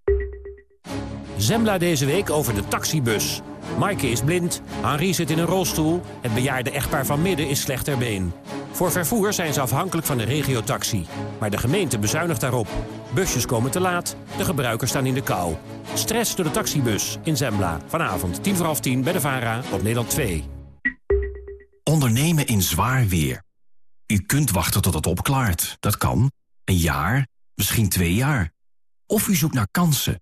Zembla deze week over de taxibus. Maaike is blind, Henri zit in een rolstoel... het bejaarde echtpaar van midden is slecht ter been. Voor vervoer zijn ze afhankelijk van de regiotaxi. Maar de gemeente bezuinigt daarop. Busjes komen te laat, de gebruikers staan in de kou. Stress door de taxibus in Zembla. Vanavond tien voor half tien bij de VARA op Nederland 2. Ondernemen in zwaar weer. U kunt wachten tot het opklaart. Dat kan. Een jaar, misschien twee jaar. Of u zoekt naar kansen,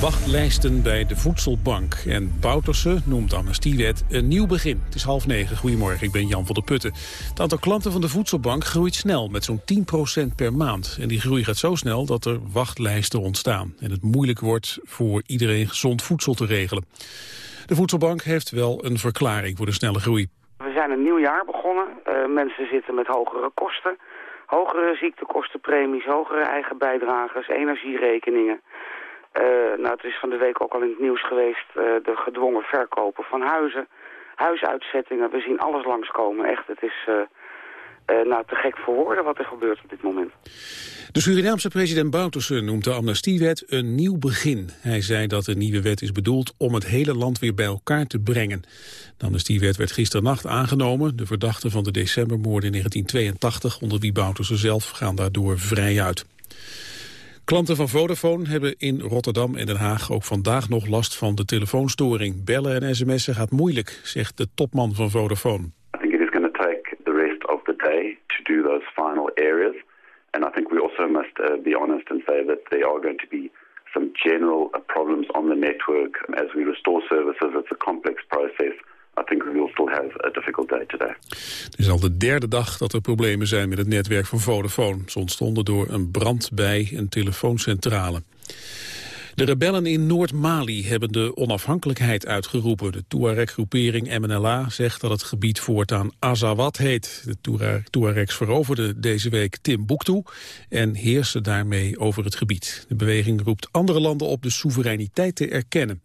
Wachtlijsten bij de Voedselbank. En Bouterse noemt amnestiewet een nieuw begin. Het is half negen. Goedemorgen, ik ben Jan van der Putten. Het aantal klanten van de Voedselbank groeit snel, met zo'n 10% per maand. En die groei gaat zo snel dat er wachtlijsten ontstaan. En het moeilijk wordt voor iedereen gezond voedsel te regelen. De Voedselbank heeft wel een verklaring voor de snelle groei. We zijn een nieuw jaar begonnen. Uh, mensen zitten met hogere kosten. Hogere ziektekostenpremies, hogere eigen bijdragers, energierekeningen. Uh, nou, het is van de week ook al in het nieuws geweest, uh, de gedwongen verkopen van huizen, huisuitzettingen. We zien alles langskomen. Echt, het is uh, nou, te gek voor woorden wat er gebeurt op dit moment. De Surinaamse president Bouterse noemt de amnestiewet een nieuw begin. Hij zei dat de nieuwe wet is bedoeld om het hele land weer bij elkaar te brengen. De amnestiewet werd gisternacht aangenomen. De verdachten van de decembermoorden in 1982, onder wie Bouterse zelf, gaan daardoor vrij uit. Klanten van Vodafone hebben in Rotterdam en Den Haag ook vandaag nog last van de telefoonstoring. Bellen en sms'en gaat moeilijk, zegt de topman van Vodafone. I think it is going to take the rest of the day to do those final areas. And I think we also must uh, be honest and say that there are going to be some general uh, problems on the network as we restore services. It's a complex process. I think we will still have a difficult day today. Het is al de derde dag dat er problemen zijn met het netwerk van Vodafone. Ze ontstonden door een brand bij een telefooncentrale. De rebellen in Noord-Mali hebben de onafhankelijkheid uitgeroepen. De Tuareg-groepering MNLA zegt dat het gebied voortaan Azawad heet. De Tuaregs veroverden deze week Timbuktu en heersen daarmee over het gebied. De beweging roept andere landen op de soevereiniteit te erkennen.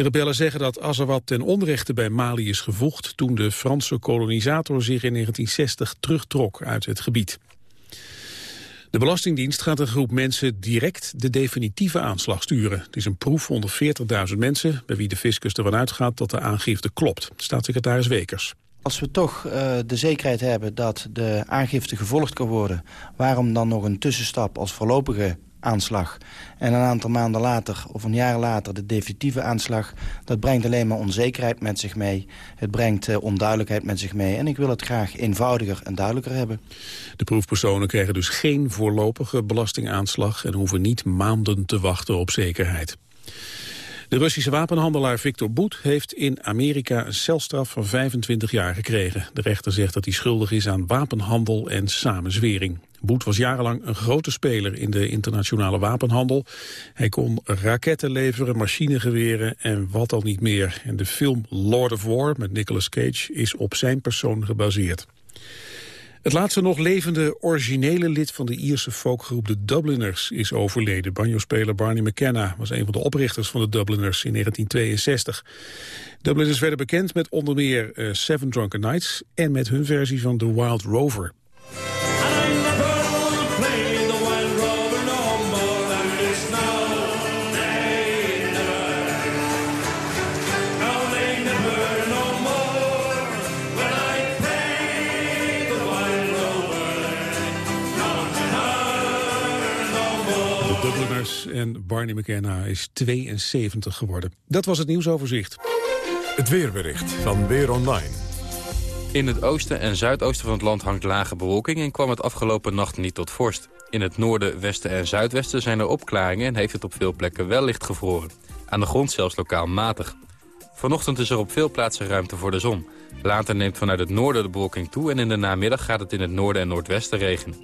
De rebellen zeggen dat Azawad ten onrechte bij Mali is gevoegd... toen de Franse kolonisator zich in 1960 terugtrok uit het gebied. De Belastingdienst gaat een groep mensen direct de definitieve aanslag sturen. Het is een proef onder 40.000 mensen... bij wie de fiscus ervan uitgaat dat de aangifte klopt. Staatssecretaris Wekers. Als we toch uh, de zekerheid hebben dat de aangifte gevolgd kan worden... waarom dan nog een tussenstap als voorlopige aanslag. En een aantal maanden later, of een jaar later, de definitieve aanslag... dat brengt alleen maar onzekerheid met zich mee. Het brengt uh, onduidelijkheid met zich mee. En ik wil het graag eenvoudiger en duidelijker hebben. De proefpersonen krijgen dus geen voorlopige belastingaanslag... en hoeven niet maanden te wachten op zekerheid. De Russische wapenhandelaar Victor Boet heeft in Amerika een celstraf van 25 jaar gekregen. De rechter zegt dat hij schuldig is aan wapenhandel en samenzwering. Boet was jarenlang een grote speler in de internationale wapenhandel. Hij kon raketten leveren, machinegeweren en wat al niet meer. En de film Lord of War met Nicolas Cage is op zijn persoon gebaseerd. Het laatste nog levende originele lid van de Ierse folkgroep de Dubliners is overleden. Banjo-speler Barney McKenna was een van de oprichters van de Dubliners in 1962. Dubliners werden bekend met onder meer uh, Seven Drunken Nights en met hun versie van The Wild Rover. En Barney McKenna is 72 geworden. Dat was het nieuwsoverzicht. Het weerbericht van Weer Online. In het oosten en zuidoosten van het land hangt lage bewolking... en kwam het afgelopen nacht niet tot vorst. In het noorden, westen en zuidwesten zijn er opklaringen... en heeft het op veel plekken wel licht gevroren. Aan de grond zelfs lokaal matig. Vanochtend is er op veel plaatsen ruimte voor de zon. Later neemt vanuit het noorden de bewolking toe... en in de namiddag gaat het in het noorden en noordwesten regenen.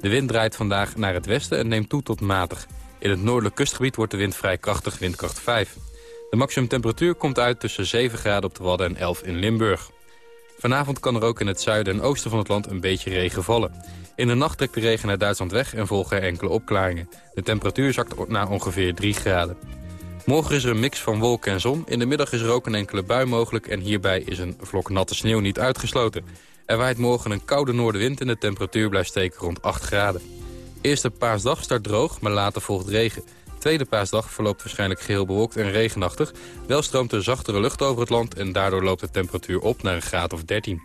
De wind draait vandaag naar het westen en neemt toe tot matig. In het noordelijk kustgebied wordt de wind vrij krachtig, windkracht 5. De maximumtemperatuur komt uit tussen 7 graden op de Wadden en 11 in Limburg. Vanavond kan er ook in het zuiden en oosten van het land een beetje regen vallen. In de nacht trekt de regen naar Duitsland weg en volgen er enkele opklaringen. De temperatuur zakt naar ongeveer 3 graden. Morgen is er een mix van wolken en zon. In de middag is er ook een enkele bui mogelijk... en hierbij is een vlok natte sneeuw niet uitgesloten. Er waait morgen een koude noordenwind en de temperatuur blijft steken rond 8 graden. Eerste paasdag start droog, maar later volgt regen. Tweede paasdag verloopt waarschijnlijk geheel bewolkt en regenachtig. Wel stroomt er zachtere lucht over het land en daardoor loopt de temperatuur op naar een graad of 13.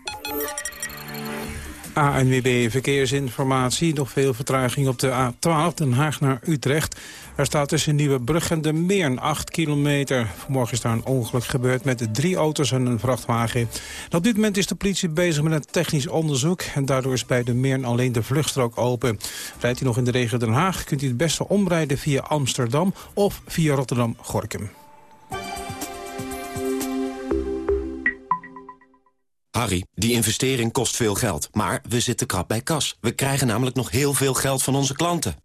ANWB Verkeersinformatie. Nog veel vertraging op de A12 Den Haag naar Utrecht. Er staat tussen Nieuwebrug en de Meern 8 kilometer. Vanmorgen is daar een ongeluk gebeurd met drie auto's en een vrachtwagen. Op dit moment is de politie bezig met een technisch onderzoek... en daardoor is bij de Meern alleen de vluchtstrook open. Rijdt u nog in de regio Den Haag, kunt u het beste omrijden via Amsterdam... of via Rotterdam-Gorkum. Harry, die investering kost veel geld, maar we zitten krap bij kas. We krijgen namelijk nog heel veel geld van onze klanten.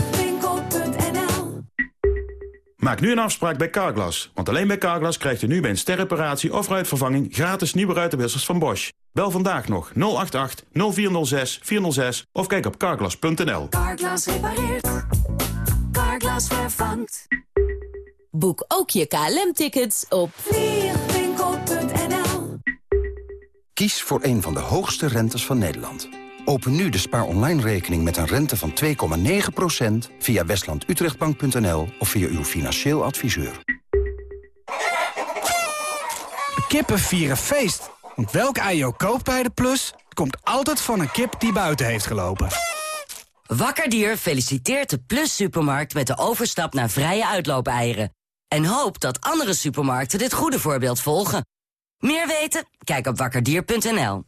Maak nu een afspraak bij Carglass. Want alleen bij Carglass krijgt u nu bij een sterreparatie of ruitvervanging... gratis nieuwe ruitenwissers van Bosch. Bel vandaag nog 088 0406 406 of kijk op carglass.nl. Carglass repareert. Carglass vervangt. Boek ook je KLM-tickets op vliegwinkel.nl. Kies voor een van de hoogste rentes van Nederland. Open nu de Spaar Online rekening met een rente van 2,9% via westlandutrechtbank.nl of via uw financieel adviseur. Kippen vieren feest. Want welk ei je ook koopt bij de Plus, komt altijd van een kip die buiten heeft gelopen. Wakkerdier feliciteert de Plus Supermarkt met de overstap naar vrije uitloopeieren. En hoopt dat andere supermarkten dit goede voorbeeld volgen. Meer weten? Kijk op wakkerdier.nl.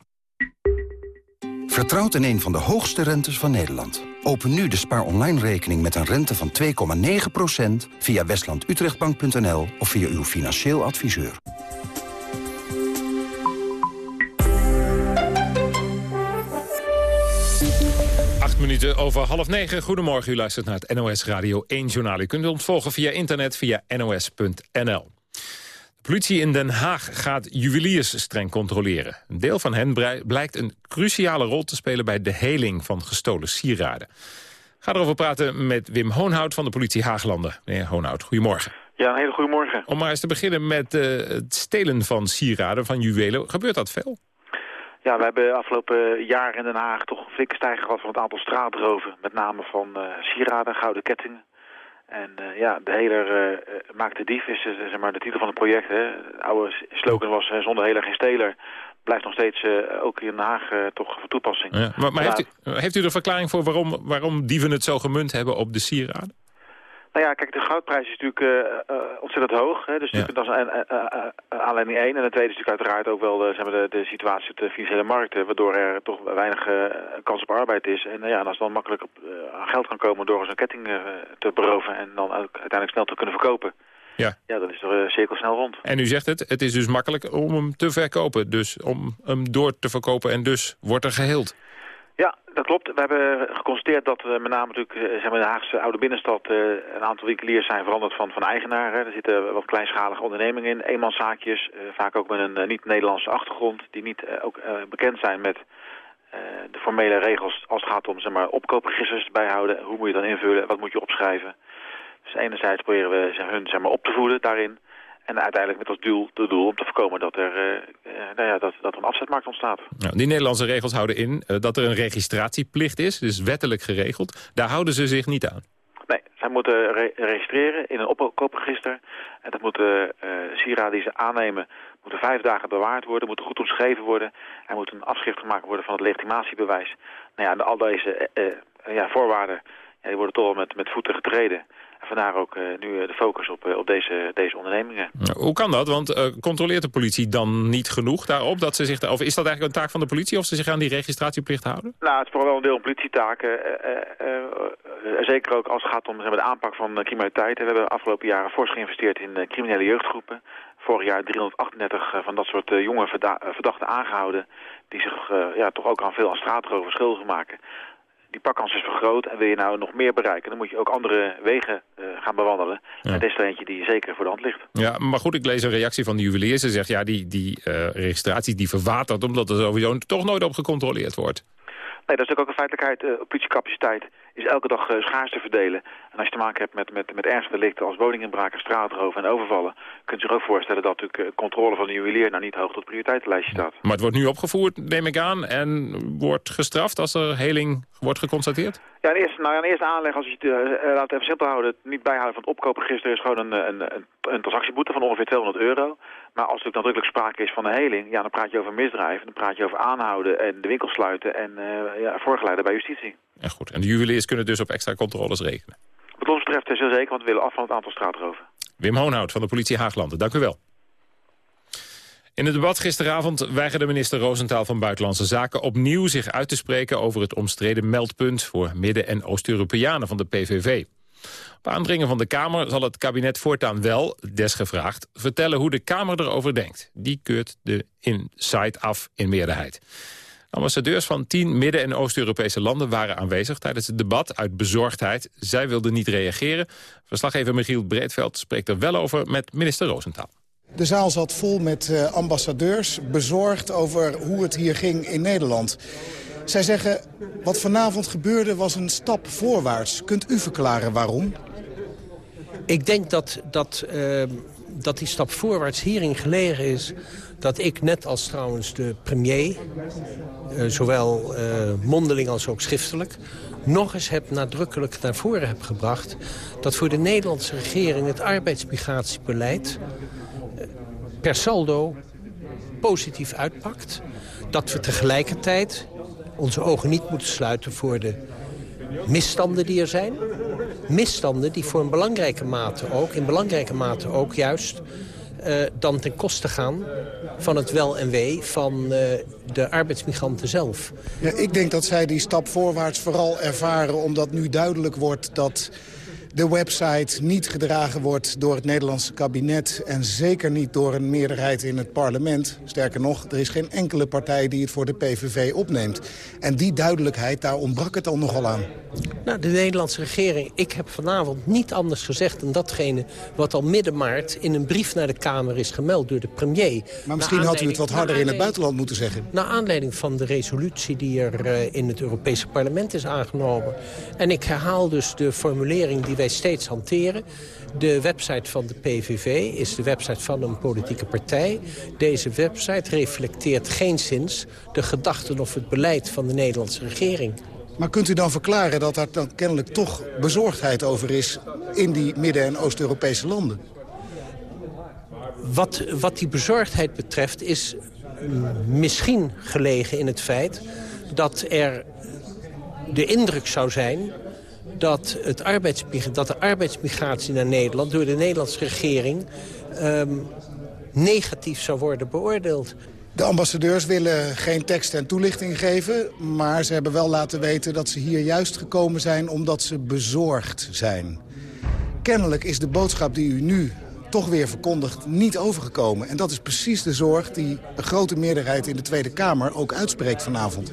Vertrouwt in een van de hoogste rentes van Nederland. Open nu de spaar online rekening met een rente van 2,9% via westlandutrechtbank.nl of via uw financieel adviseur. Acht minuten over half negen. Goedemorgen, u luistert naar het NOS Radio 1 Journaal. U kunt ons volgen via internet via nos.nl. Politie in Den Haag gaat juweliers streng controleren. Een deel van hen blijkt een cruciale rol te spelen... bij de heling van gestolen sieraden. Ik ga erover praten met Wim Hoonhout van de politie Haaglanden. Meneer Hoonhout, goedemorgen. Ja, een hele goede morgen. Om maar eens te beginnen met uh, het stelen van sieraden, van juwelen. Gebeurt dat veel? Ja, we hebben afgelopen jaar in Den Haag toch een flinke stijging gehad van het aantal straatroven. Met name van uh, sieraden, gouden kettingen. En uh, ja, de heler uh, maakt de dief is zeg maar de titel van het project. Hè. De oude slogan was zonder heler geen steler. Blijft nog steeds ook in Den Haag toch van toepassing. Ja, maar, maar heeft, u, heeft u er verklaring voor waarom, waarom dieven het zo gemunt hebben op de sieraden? Nou ja, kijk, de goudprijs is natuurlijk uh, ontzettend hoog. Hè, dus ja. dat is een, uh, aanleiding één. En de tweede is natuurlijk uiteraard ook wel de, zeg maar de, de situatie op de financiële markten... waardoor er toch weinig kans op arbeid is. En ja, en als dan makkelijk aan geld kan komen door zo'n ketting te beroven... en dan uiteindelijk snel te kunnen verkopen... Ja. ja, dan is er cirkel snel rond. En u zegt het, het is dus makkelijk om hem te verkopen. Dus om hem door te verkopen en dus wordt er geheeld. Ja, dat klopt. We hebben geconstateerd dat uh, met name natuurlijk uh, zeg maar de Haagse oude binnenstad uh, een aantal winkeliers zijn veranderd van, van eigenaren. Er zitten wat kleinschalige ondernemingen in, eenmanszaakjes, vaak ook met een niet-Nederlandse achtergrond, die niet ook bekend zijn met de formele regels als het gaat om zeg maar, opkoopregisters bijhouden. Hoe moet je dan invullen, wat moet je opschrijven. Dus enerzijds proberen we hun zeg maar, op te voeden daarin. En uiteindelijk met als doel, de doel om te voorkomen dat er, nou ja, dat, dat een afzetmarkt ontstaat. Nou, die Nederlandse regels houden in dat er een registratieplicht is, dus wettelijk geregeld. Daar houden ze zich niet aan. Nee, zij moeten registreren in een opkoopregister. En dat moeten sieraden die ze aannemen, moeten vijf dagen bewaard worden, moeten goed omschreven worden. Er moet een afschrift gemaakt worden van het legitimatiebewijs. Nou ja, en al deze ja, voorwaarden ja, die worden toch wel met, met voeten getreden. Vandaar ook uh, nu eh, de focus op, uh, op deze, deze ondernemingen. hoe kan dat? Want uh, controleert de politie dan niet genoeg daarop? Dat ze zich, of is dat eigenlijk een taak van de politie of ze zich aan die registratieplicht houden? Nou, het is vooral wel een deel van politietaken. zeker ook als het gaat om zeg maar, de aanpak van criminaliteit. We hebben de afgelopen jaren fors geïnvesteerd in criminele jeugdgroepen. Vorig jaar 338 van dat soort jonge verdachten aangehouden... die zich ja, toch ook aan veel aan straatroven schuldig maken die pakkans is vergroot en wil je nou nog meer bereiken... dan moet je ook andere wegen uh, gaan bewandelen. En dit is er eentje die zeker voor de hand ligt. Ja, maar goed, ik lees een reactie van de juwelier. Ze zegt, ja, die, die uh, registratie die verwatert... omdat er sowieso toch nooit op gecontroleerd wordt. Nee, dat is ook een feitelijkheid. Uh, politiecapaciteit is elke dag uh, schaars te verdelen. En als je te maken hebt met, met, met ernstige delicten als woninginbraken, straatroof en overvallen... kunt u zich ook voorstellen dat natuurlijk uh, controle van de juwelier nou niet hoog het prioriteitenlijstje staat. Maar het wordt nu opgevoerd, neem ik aan, en wordt gestraft als er heling wordt geconstateerd? Ja, in eerste, nou, in eerste aanleg, als je het, uh, laat het even simpel houden... het niet bijhouden van het opkoopregister is gewoon een, een, een, een transactieboete van ongeveer 200 euro... Maar als er nadrukkelijk sprake is van een heling, ja, dan praat je over misdrijf. Dan praat je over aanhouden en de winkel sluiten en uh, ja, voorgeleiden bij justitie. En goed, en de juweliers kunnen dus op extra controles rekenen. Wat ons betreft is heel zeker, want we willen af van het aantal straatroven. Wim Hoonhout van de politie Haaglanden, dank u wel. In het debat gisteravond weigerde minister Roosentaal van Buitenlandse Zaken opnieuw zich uit te spreken over het omstreden meldpunt voor Midden- en Oost-Europeanen van de PVV. Op aandringen van de Kamer zal het kabinet voortaan wel, desgevraagd, vertellen hoe de Kamer erover denkt. Die keurt de inside af in meerderheid. Ambassadeurs van tien Midden- en Oost-Europese landen waren aanwezig tijdens het debat uit bezorgdheid. Zij wilden niet reageren. Verslaggever Michiel Breedveld spreekt er wel over met minister Roosentaal. De zaal zat vol met uh, ambassadeurs, bezorgd over hoe het hier ging in Nederland. Zij zeggen, wat vanavond gebeurde was een stap voorwaarts. Kunt u verklaren waarom? Ik denk dat, dat, uh, dat die stap voorwaarts hierin gelegen is... dat ik net als trouwens de premier, uh, zowel uh, mondeling als ook schriftelijk... nog eens heb nadrukkelijk naar voren heb gebracht... dat voor de Nederlandse regering het arbeidsmigratiebeleid... per saldo positief uitpakt. Dat we tegelijkertijd onze ogen niet moeten sluiten voor de misstanden die er zijn. Misstanden die voor een belangrijke mate ook, in belangrijke mate ook juist... Uh, dan ten koste gaan van het wel en wee van uh, de arbeidsmigranten zelf. Ja, ik denk dat zij die stap voorwaarts vooral ervaren omdat nu duidelijk wordt dat de website niet gedragen wordt door het Nederlandse kabinet... en zeker niet door een meerderheid in het parlement. Sterker nog, er is geen enkele partij die het voor de PVV opneemt. En die duidelijkheid, daar ontbrak het al nogal aan. Nou, de Nederlandse regering, ik heb vanavond niet anders gezegd... dan datgene wat al midden maart in een brief naar de Kamer is gemeld door de premier. Maar misschien had u het wat harder in het buitenland moeten zeggen. Naar aanleiding van de resolutie die er uh, in het Europese parlement is aangenomen. En ik herhaal dus de formulering die wij steeds hanteren. De website van de PVV is de website van een politieke partij. Deze website reflecteert geenszins de gedachten of het beleid van de Nederlandse regering. Maar kunt u dan verklaren dat daar dan kennelijk toch bezorgdheid over is... in die Midden- en Oost-Europese landen? Wat, wat die bezorgdheid betreft is misschien gelegen in het feit... dat er de indruk zou zijn dat, het dat de arbeidsmigratie naar Nederland... door de Nederlandse regering um, negatief zou worden beoordeeld. De ambassadeurs willen geen tekst en toelichting geven... maar ze hebben wel laten weten dat ze hier juist gekomen zijn... omdat ze bezorgd zijn. Kennelijk is de boodschap die u nu toch weer verkondigt niet overgekomen. En dat is precies de zorg die een grote meerderheid in de Tweede Kamer ook uitspreekt vanavond.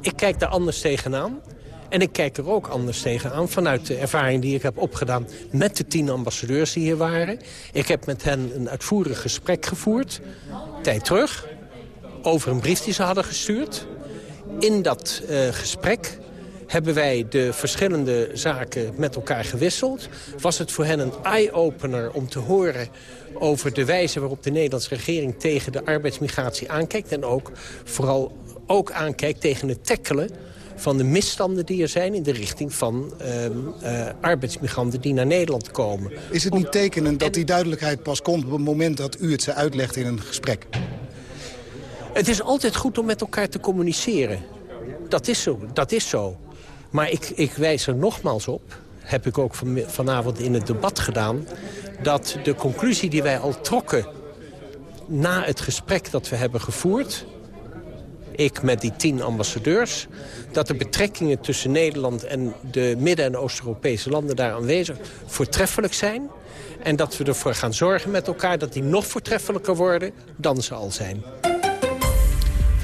Ik kijk daar anders tegenaan. En ik kijk er ook anders tegenaan vanuit de ervaring die ik heb opgedaan... met de tien ambassadeurs die hier waren. Ik heb met hen een uitvoerig gesprek gevoerd, tijd terug... over een brief die ze hadden gestuurd. In dat uh, gesprek hebben wij de verschillende zaken met elkaar gewisseld. Was het voor hen een eye-opener om te horen over de wijze waarop de Nederlandse regering tegen de arbeidsmigratie aankijkt. En ook vooral ook aankijkt tegen het tackelen van de misstanden die er zijn... in de richting van ehm, eh, arbeidsmigranten die naar Nederland komen. Is het niet tekenend dat die duidelijkheid pas komt... op het moment dat u het ze uitlegt in een gesprek? Het is altijd goed om met elkaar te communiceren. Dat is zo. Dat is zo. Maar ik, ik wijs er nogmaals op, heb ik ook van, vanavond in het debat gedaan... dat de conclusie die wij al trokken na het gesprek dat we hebben gevoerd... ik met die tien ambassadeurs... dat de betrekkingen tussen Nederland en de Midden- en Oost-Europese landen daar aanwezig voortreffelijk zijn... en dat we ervoor gaan zorgen met elkaar dat die nog voortreffelijker worden dan ze al zijn.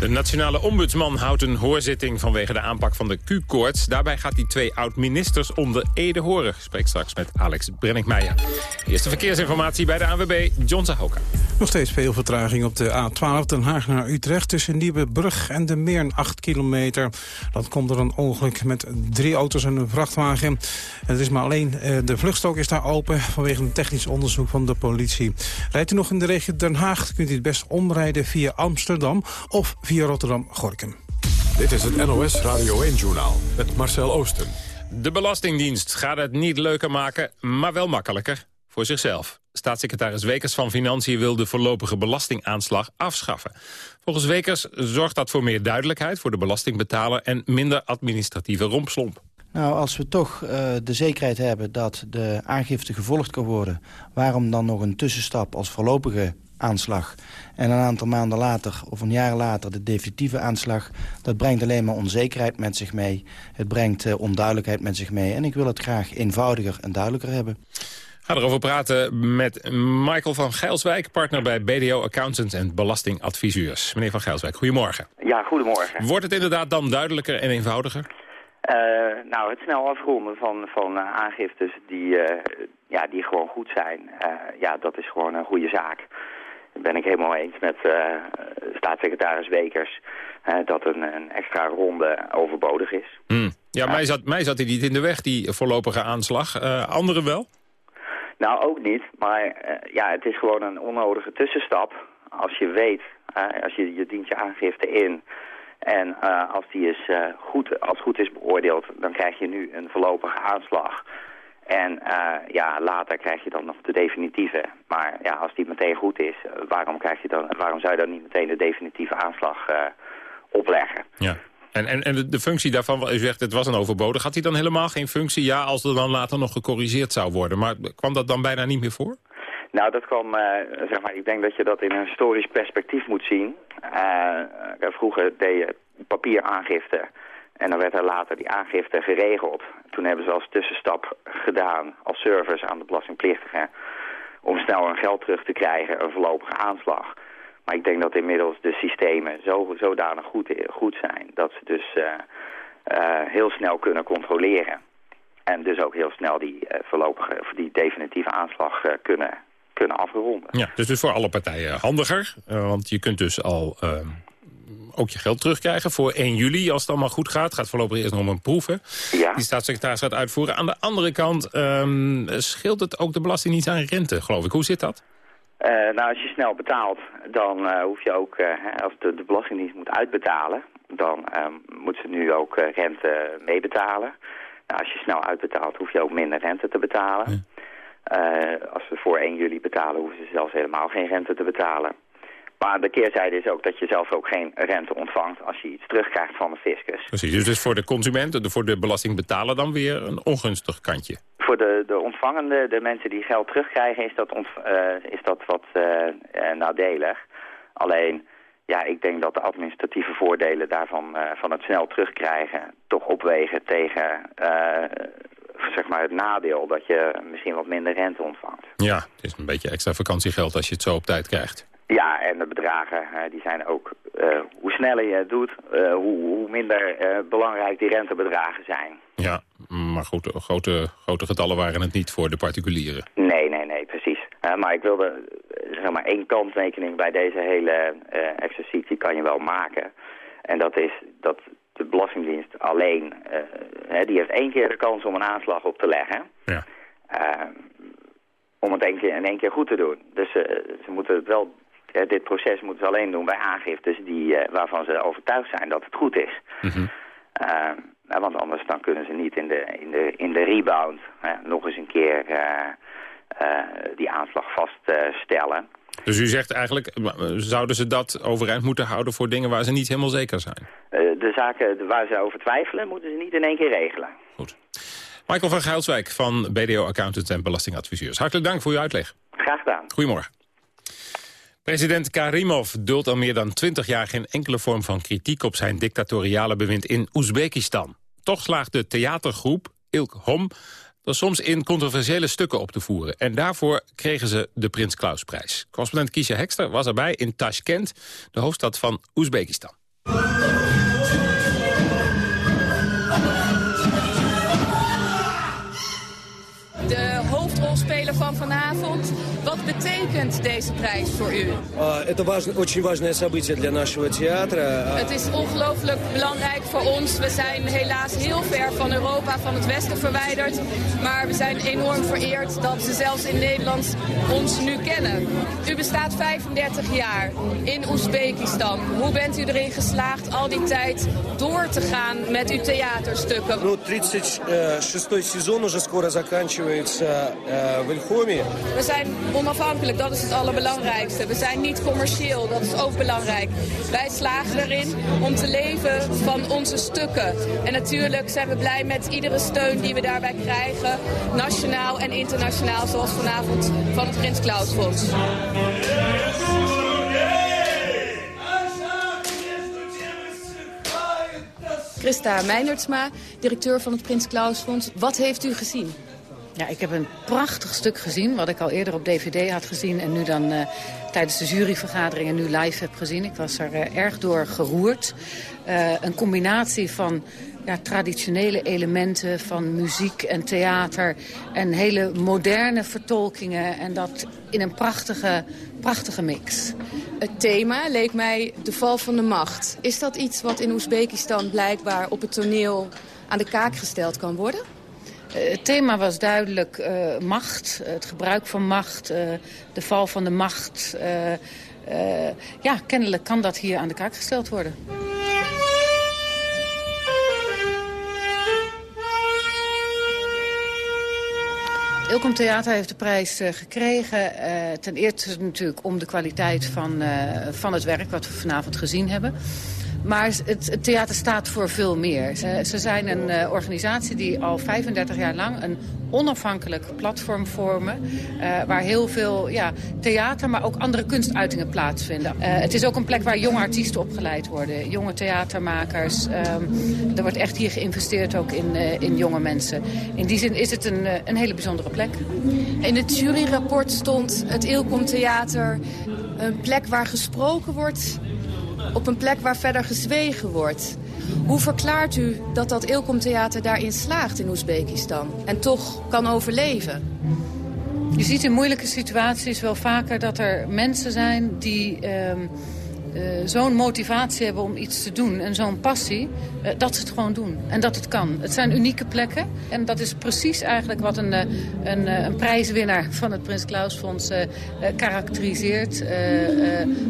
De nationale ombudsman houdt een hoorzitting vanwege de aanpak van de Q-koorts. Daarbij gaat hij twee oud-ministers onder Ede horen. Spreek straks met Alex Brenningmeijer. Eerste verkeersinformatie bij de ANWB, John Zahoka. Nog steeds veel vertraging op de A12 Den Haag naar Utrecht... tussen Nieuwebrug en de Meern, 8 kilometer. Dat komt door een ongeluk met drie auto's en een vrachtwagen. Het is maar alleen eh, de vluchtstok is daar open... vanwege een technisch onderzoek van de politie. Rijdt u nog in de regio Den Haag, kunt u het best omrijden via Amsterdam... of via Rotterdam-Gorkum. Dit is het NOS Radio 1-journaal met Marcel Oosten. De Belastingdienst gaat het niet leuker maken, maar wel makkelijker voor zichzelf. Staatssecretaris Wekers van Financiën wil de voorlopige belastingaanslag afschaffen. Volgens Wekers zorgt dat voor meer duidelijkheid voor de belastingbetaler... en minder administratieve rompslomp. Nou, als we toch uh, de zekerheid hebben dat de aangifte gevolgd kan worden... waarom dan nog een tussenstap als voorlopige aanslag... en een aantal maanden later of een jaar later de definitieve aanslag... dat brengt alleen maar onzekerheid met zich mee. Het brengt uh, onduidelijkheid met zich mee. En ik wil het graag eenvoudiger en duidelijker hebben. Ga erover praten met Michael van Geilswijk, partner bij BDO Accountants en Belastingadviseurs. Meneer van Geilswijk, goedemorgen. Ja, goedemorgen. Wordt het inderdaad dan duidelijker en eenvoudiger? Uh, nou, het snel afronden van, van uh, aangiftes die, uh, ja, die gewoon goed zijn, ja, dat is gewoon een goede zaak. Ben ik helemaal eens met staatssecretaris Wekers, dat een, een, extra ronde overbodig is. Hmm. Ja, Mij, zat, mij zat hij niet in de weg, die voorlopige aanslag. anderen wel? Nou, ook niet. Maar uh, ja, het is gewoon een onnodige tussenstap. Als je weet, als je, je dient je aangifte in... en uh, als die is, goed, als goed is beoordeeld, dan krijg je nu een voorlopige aanslag. En ja, later krijg je dan nog de definitieve. Maar ja, als die meteen goed is, waarom, krijg je dan, waarom zou je dan niet meteen de definitieve aanslag opleggen? Ja. En, en, en de functie daarvan, u zegt het was een overbodig. Had hij dan helemaal geen functie? Ja, als er dan later nog gecorrigeerd zou worden. Maar kwam dat dan bijna niet meer voor? Nou, dat kwam, uh, zeg maar, ik denk dat je dat in een historisch perspectief moet zien. Uh, vroeger deed je papieraangifte en dan werd er later die aangifte geregeld. Toen hebben ze als tussenstap gedaan als service aan de belastingplichtigen... om snel hun geld terug te krijgen, een voorlopige aanslag... Maar ik denk dat inmiddels de systemen zo, zodanig goed, goed zijn... dat ze dus uh, uh, heel snel kunnen controleren. En dus ook heel snel die uh, voorlopige, of die definitieve aanslag kunnen, kunnen afronden. Ja, dus, dus voor alle partijen handiger. want je kunt dus al ehm, ook je geld terugkrijgen voor 1 juli, als het allemaal goed gaat. gaat voorlopig eerst nog om een proeven. Ja. Die staatssecretaris gaat uitvoeren. Aan de andere kant um, scheelt het ook de belasting niet aan rente, geloof ik. Hoe zit dat? Uh, nou, als je snel betaalt, dan uh, hoef je ook, uh, als de, de Belastingdienst moet uitbetalen, dan moet ze nu ook rente meebetalen. Nou, als je snel uitbetaalt, hoef je ook minder rente te betalen. als ze voor 1 juli betalen, hoeven ze zelfs helemaal geen rente te betalen. Maar de keerzijde is ook dat je zelf ook geen rente ontvangt als je iets terugkrijgt van de fiscus. Precies, dus is voor de consumenten, voor de belastingbetaler dan weer een ongunstig kantje. Voor de, de ontvangende, de mensen die geld terugkrijgen, is dat, uh, is dat wat uh, nadelig. Alleen, ja, ik denk dat de administratieve voordelen daarvan, uh, van het snel terugkrijgen, toch opwegen tegen zeg maar het nadeel dat je misschien wat minder rente ontvangt. Ja, het is een beetje extra vakantiegeld als je het zo op tijd krijgt. Ja, en de bedragen uh, die zijn ook, uh, hoe sneller je het doet, uh, hoe, hoe, minder belangrijk die rentebedragen zijn. Ja, maar goed, grote, grote getallen waren het niet voor de particulieren. Nee, nee, nee, precies. maar ik wilde, zeg maar, één kanttekening bij deze hele exercitie kan je wel maken. En dat is dat de Belastingdienst alleen, die heeft één keer de kans om een aanslag op te leggen. Ja. om het één keer, in één keer goed te doen. Dus ze moeten het wel, dit proces moeten ze alleen doen bij aangiftes die, waarvan ze overtuigd zijn dat het goed is. Mhm. Nou, want anders dan kunnen ze niet in de, in de, in de rebound nog eens een keer die aanslag vaststellen. Dus u zegt eigenlijk, zouden ze dat overeind moeten houden voor dingen waar ze niet helemaal zeker zijn? De zaken waar ze over twijfelen, moeten ze niet in één keer regelen. Goed. Michael van Goudswijk van BDO Accountants en Belastingadviseurs. Hartelijk dank voor uw uitleg. Graag gedaan. Goedemorgen. President Karimov duldt al meer dan twintig jaar geen enkele vorm van kritiek op zijn dictatoriale bewind in Oezbekistan. Toch slaagt de theatergroep Ilk Hom er soms in controversiële stukken op te voeren. En daarvoor kregen ze de Prins Klausprijs. Correspondent Kiesja Hekster was erbij in Tashkent, de hoofdstad van Oezbekistan. De hoofdrolspeler van vanavond. Wat betekent deze prijs voor u? Это очень важное событие для нашего театра. Het is ongelooflijk belangrijk voor ons. We zijn helaas heel ver van Europa, van het Westen verwijderd. Maar we zijn enorm vereerd dat ze zelfs in Nederland ons nu kennen. U bestaat 35 jaar in Oezbekistan. Hoe bent u erin geslaagd al die tijd door te gaan met uw theaterstukken? Ну, 36-й сезон уже скоро заканчивается в Ильхоме. We zijn onafhankelijk, dat is het allerbelangrijkste. We zijn niet commercieel, dat is ook belangrijk. Wij slagen erin om te leven van onze stukken. En natuurlijk zijn we blij met iedere steun die we daarbij krijgen. Nationaal en internationaal, zoals vanavond van het Prins Klaus Fonds. Christa Meinertsma, directeur van het Prins Klaus Fonds. Wat heeft u gezien? Ja, ik heb een prachtig stuk gezien, wat ik al eerder op DVD had gezien... en nu dan uh, tijdens de juryvergaderingen nu live heb gezien. Ik was er uh, erg door geroerd. Uh, een combinatie van ja, traditionele elementen van muziek en theater... en hele moderne vertolkingen en dat in een prachtige, prachtige mix. Het thema leek mij de val van de macht. Is dat iets wat in Oezbekistan blijkbaar op het toneel aan de kaak gesteld kan worden? Het thema was duidelijk uh, macht, het gebruik van macht, uh, de val van de macht. Ja, kennelijk kan dat hier aan de kaak gesteld worden. Ilkom Theater heeft de prijs gekregen. Ten eerste natuurlijk om de kwaliteit van, van het werk wat we vanavond gezien hebben. Maar het, theater staat voor veel meer. Ze, ze zijn een uh, organisatie die al 35 jaar lang een onafhankelijk platform vormen. Uh, waar heel veel ja, theater, maar ook andere kunstuitingen plaatsvinden. Uh, het is ook een plek waar jonge artiesten opgeleid worden. Jonge theatermakers. Um, er wordt echt hier geïnvesteerd ook in, in jonge mensen. In die zin is het een, een hele bijzondere plek. In het juryrapport stond het Ilkom Theater... een plek waar gesproken wordt op een plek waar verder gezwegen wordt. Hoe verklaart u dat dat Ilkom Theater daarin slaagt in Oezbekistan en toch kan overleven? Je ziet in moeilijke situaties wel vaker dat er mensen zijn die uh, uh, zo'n motivatie hebben om iets te doen en zo'n passie, uh, dat ze het gewoon doen. En dat het kan. Het zijn unieke plekken en dat is precies eigenlijk wat een, een, een prijswinnaar van het Prins Klaus Fonds karakteriseert.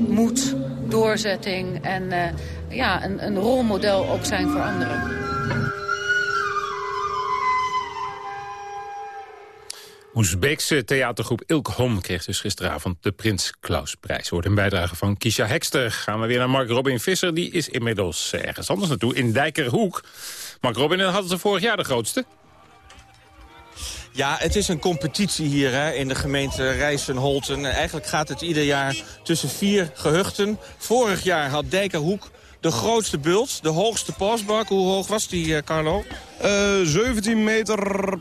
moed, doorzetting en uh, ja, een, een rolmodel ook zijn voor anderen. Oezbeekse theatergroep Ilk Hom kreeg dus gisteravond de Prins Klausprijs. Wordt een bijdrage van Kisha Hekster. Gaan we weer naar Mark Robin Visser. Die is inmiddels ergens anders naartoe, in Dijkerhoek. Mark Robin, hadden ze vorig jaar de grootste. Ja, het is een competitie hier hè, in de gemeente Rijssen-Holten. Eigenlijk gaat het ieder jaar tussen vier gehuchten. Vorig jaar had Dijkerhoek de grootste bult, de hoogste pasbak. Hoe hoog was die, uh, Carlo? Uh, 17 meter...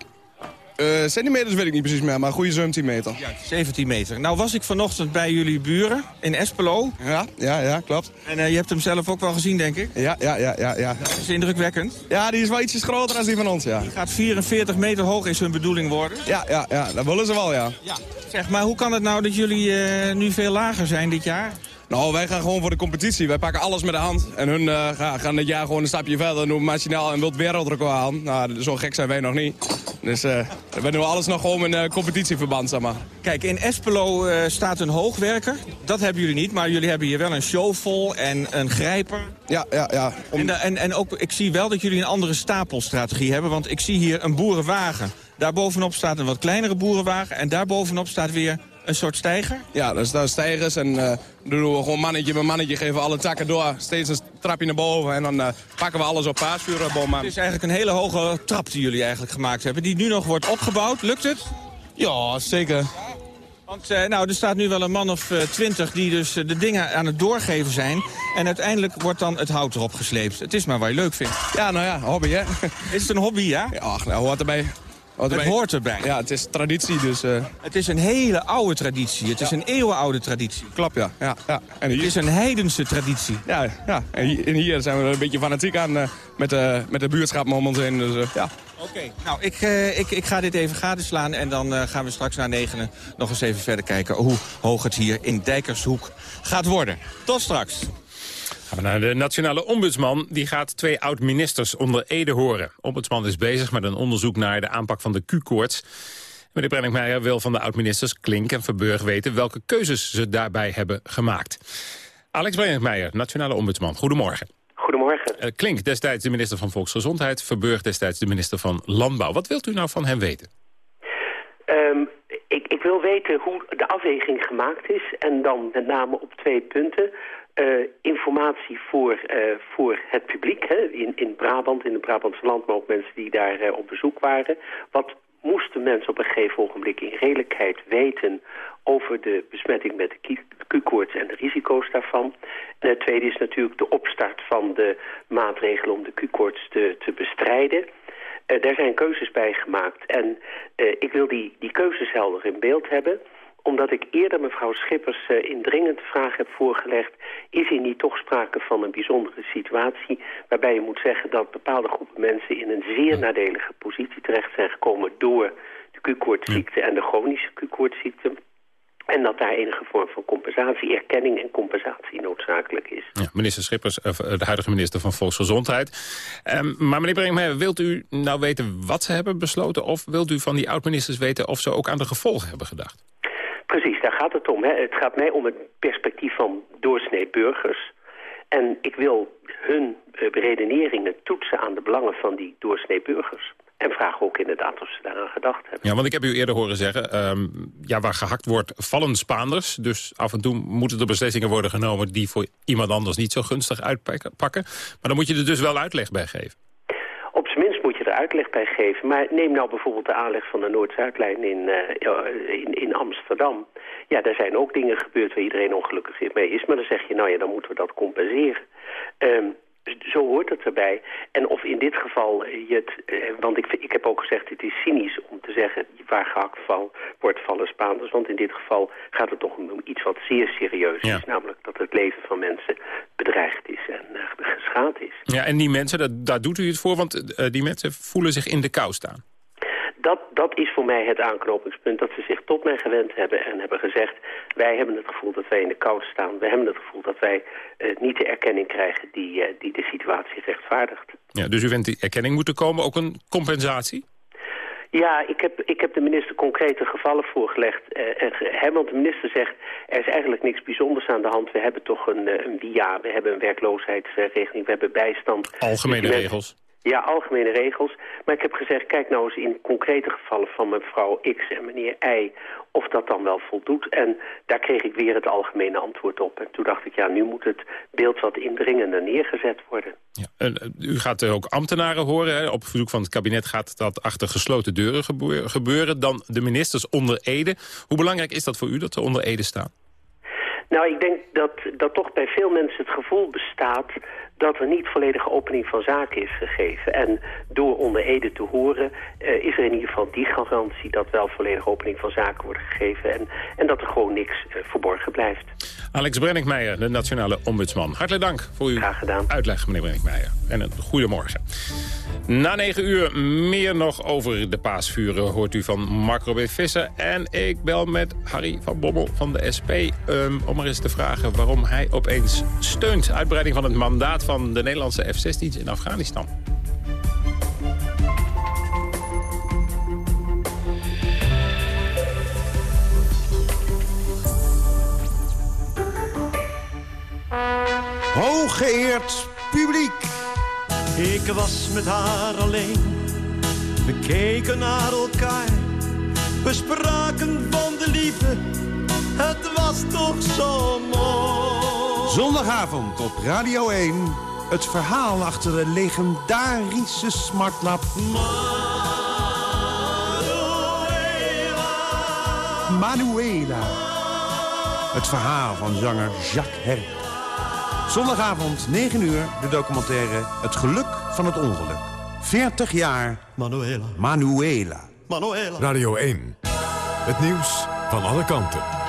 Uh, centimeters weet ik niet precies meer, maar een goede 17 meter. Ja, 17 meter. Nou was ik vanochtend bij jullie buren in Espelo. Ja, ja, ja, klopt. En uh, je hebt hem zelf ook wel gezien, denk ik? Ja, ja, ja, ja. ja. Dat is indrukwekkend. Ja, die is wel ietsjes groter dan die van ons, ja. Die gaat 44 meter hoog is hun bedoeling worden. Ja, ja, ja. Dat willen ze wel, ja. ja. Zeg, maar hoe kan het nou dat jullie uh, nu veel lager zijn dit jaar? Nou, wij gaan gewoon voor de competitie. Wij pakken alles met de hand. En hun uh, gaan dit jaar gewoon een stapje verder en doen machinaal een wild wereldrecord aan. Nou, zo gek zijn wij nog niet. Dus uh, we doen alles nog gewoon in uh, competitieverband, zeg maar. Kijk, in Espelo staat een hoogwerker. Dat hebben jullie niet, maar jullie hebben hier wel een showvol en een grijper. Ja, ja, ja. En, en, en ook, ik zie wel dat jullie een andere stapelstrategie hebben, want ik zie hier een boerenwagen. Daarbovenop staat een wat kleinere boerenwagen en daarbovenop staat weer een soort stijger? Ja, dat staan stijgers en uh, dan doen we gewoon mannetje bij mannetje, geven alle takken door. Steeds een trapje naar boven en dan uh, pakken we alles op paasvuurboom Het is eigenlijk een hele hoge trap die jullie eigenlijk gemaakt hebben, die nu nog wordt opgebouwd. Lukt het? Ja, zeker. Want uh, nou, er staat nu wel een man of twintig die dus de dingen aan het doorgeven zijn. En uiteindelijk wordt dan het hout erop gesleept. Het is maar wat je leuk vindt. Ja, nou ja, hobby hè. Is het een hobby, ja? Ja, nou hoort erbij. Oh, het hoort erbij. Ja, het is traditie, dus... Uh... Het is een hele oude traditie. Het is een eeuwenoude traditie. Klopt, ja. ja, ja. En hier... Het is een heidense traditie. Ja, ja. en hier zijn we een beetje fanatiek aan uh, met, uh, met de buurtschap om ons heen. Dus, ja. Oké, nou, ik, ik, ik ga dit even gadeslaan en dan gaan we straks na negenen nog eens even verder kijken hoe hoog het hier in Dijkershoek gaat worden. Tot straks. Gaan we naar de nationale ombudsman. Die gaat twee oud-ministers onder Ede horen. Ombudsman is bezig met een onderzoek naar de aanpak van de Q-koorts. Meneer Brenningmeijer wil van de oud-ministers Klink en Verburg weten... welke keuzes ze daarbij hebben gemaakt. Alex Brenningmeijer, nationale ombudsman. Goedemorgen. Goedemorgen. Uh, Klink, destijds de minister van Volksgezondheid. Verburg, destijds de minister van Landbouw. Wat wilt u nou van hem weten? Um, ik, ik, wil weten hoe de afweging gemaakt is. En dan met name op twee punten. Uh, informatie voor, uh, voor het publiek hè, in, in Brabant, in het Brabantse land, maar ook mensen die daar uh, op bezoek waren. Wat moesten mensen op een gegeven ogenblik in redelijkheid weten over de besmetting met de Q-koorts en de risico's daarvan. En het tweede is natuurlijk de opstart van de maatregelen om de Q-koorts te, te bestrijden. daar zijn keuzes bij gemaakt en ik wil die, die keuzes helder in beeld hebben omdat ik eerder mevrouw Schippers uh, indringend vraag heb voorgelegd... is hier niet toch sprake van een bijzondere situatie... waarbij je moet zeggen dat bepaalde groepen mensen... in een zeer nadelige positie terecht zijn gekomen... door de Q-koortsziekte en de chronische Q-koortsziekte... En dat daar enige vorm van compensatie, erkenning en compensatie noodzakelijk is. Ja, minister Schippers, eh, de huidige minister van Volksgezondheid. Um, maar meneer Brengmeijer, wilt u nou weten wat ze hebben besloten... of wilt u van die oud-ministers weten of ze ook aan de gevolgen hebben gedacht? Precies, daar gaat het om. Hè. Het gaat mij om het perspectief van doorsnee burgers. En ik wil hun uh, redeneringen toetsen aan de belangen van die doorsnee burgers. En vraag ook inderdaad of ze daaraan gedacht hebben. Ja, want ik heb u eerder horen zeggen... Um, ja, waar gehakt wordt, vallen Spaanders. Dus af en toe moeten er beslissingen worden genomen... die voor iemand anders niet zo gunstig uitpakken. Maar dan moet je er dus wel uitleg bij geven uitleg bij geven. Maar neem nou bijvoorbeeld de aanleg van de Noord-Zuidlijn in, uh, in, in Amsterdam. Ja, daar zijn ook dingen gebeurd waar iedereen ongelukkig mee is. Maar dan zeg je, nou ja, dan moeten we dat compenseren. Um, zo hoort het erbij. En of in dit geval je het... Eh, want ik, ik heb ook gezegd, het is cynisch om te zeggen... waar gehakt val, wordt vallen Spaanders. Want in dit geval gaat het toch om iets wat zeer serieus is. Namelijk dat het leven van mensen bedreigd is en uh, geschaad is. Ja, en die mensen, dat, daar doet u het voor, want uh, die mensen voelen zich in de kou staan dat, dat is voor mij het aanknopingspunt. Dat ze zich tot mij gewend hebben en hebben gezegd... wij hebben het gevoel dat wij in de kou staan. We hebben het gevoel dat wij uh, niet de erkenning krijgen die, uh, die de situatie rechtvaardigt. Ja, dus u vindt die erkenning moeten komen, ook een compensatie? Ja, ik heb, ik heb de minister concrete gevallen voorgelegd. Uh, en, want de minister zegt, er is eigenlijk niks bijzonders aan de hand. We hebben toch een, een WIA, we hebben een werkloosheidsregeling, we hebben bijstand. Algemene dus regels. Ja, algemene regels. Maar ik heb gezegd, kijk nou eens in concrete gevallen van mevrouw X en meneer Y... of dat dan wel voldoet. En daar kreeg ik weer het algemene antwoord op. En toen dacht ik, ja, nu moet het beeld wat indringender neergezet worden. Ja, en, eh, u gaat er ook ambtenaren horen. Hè? Op verzoek van het kabinet gaat dat achter gesloten deuren gebeuren. Dan de ministers onder Ede. Hoe belangrijk is dat voor u dat ze onder Ede staan? Nou, ik denk dat, dat toch bij veel mensen het gevoel bestaat dat er niet volledige opening van zaken is gegeven. En door onder Ede te horen uh, is er in ieder geval die garantie dat wel volledige opening van zaken wordt gegeven. En, en dat er gewoon niks uh, verborgen blijft. Alex Brenninkmeijer, de nationale ombudsman. Hartelijk dank voor uw uitleg, meneer Brenninkmeijer. En een goedemorgen. Na negen uur meer nog over de paasvuren hoort u van Mark Robert Visser. En ik bel met Harry van Bommel van de SP... Um, om maar eens te vragen waarom hij opeens steunt... uitbreiding van het mandaat van de Nederlandse F-16's in Afghanistan. Hooggeëerd publiek. Ik was met haar alleen. We keken naar elkaar. We spraken van de liefde. Het was toch zo mooi. Zondagavond op Radio 1. Het verhaal achter de legendarische smartlap. Manuela. Manuela. Het verhaal van zanger Jacques Herp. Zondagavond, 9 uur, de documentaire Het Geluk van het Ongeluk. 40 jaar Manuela. Manuela. Manuela. Radio 1. Het nieuws van alle kanten.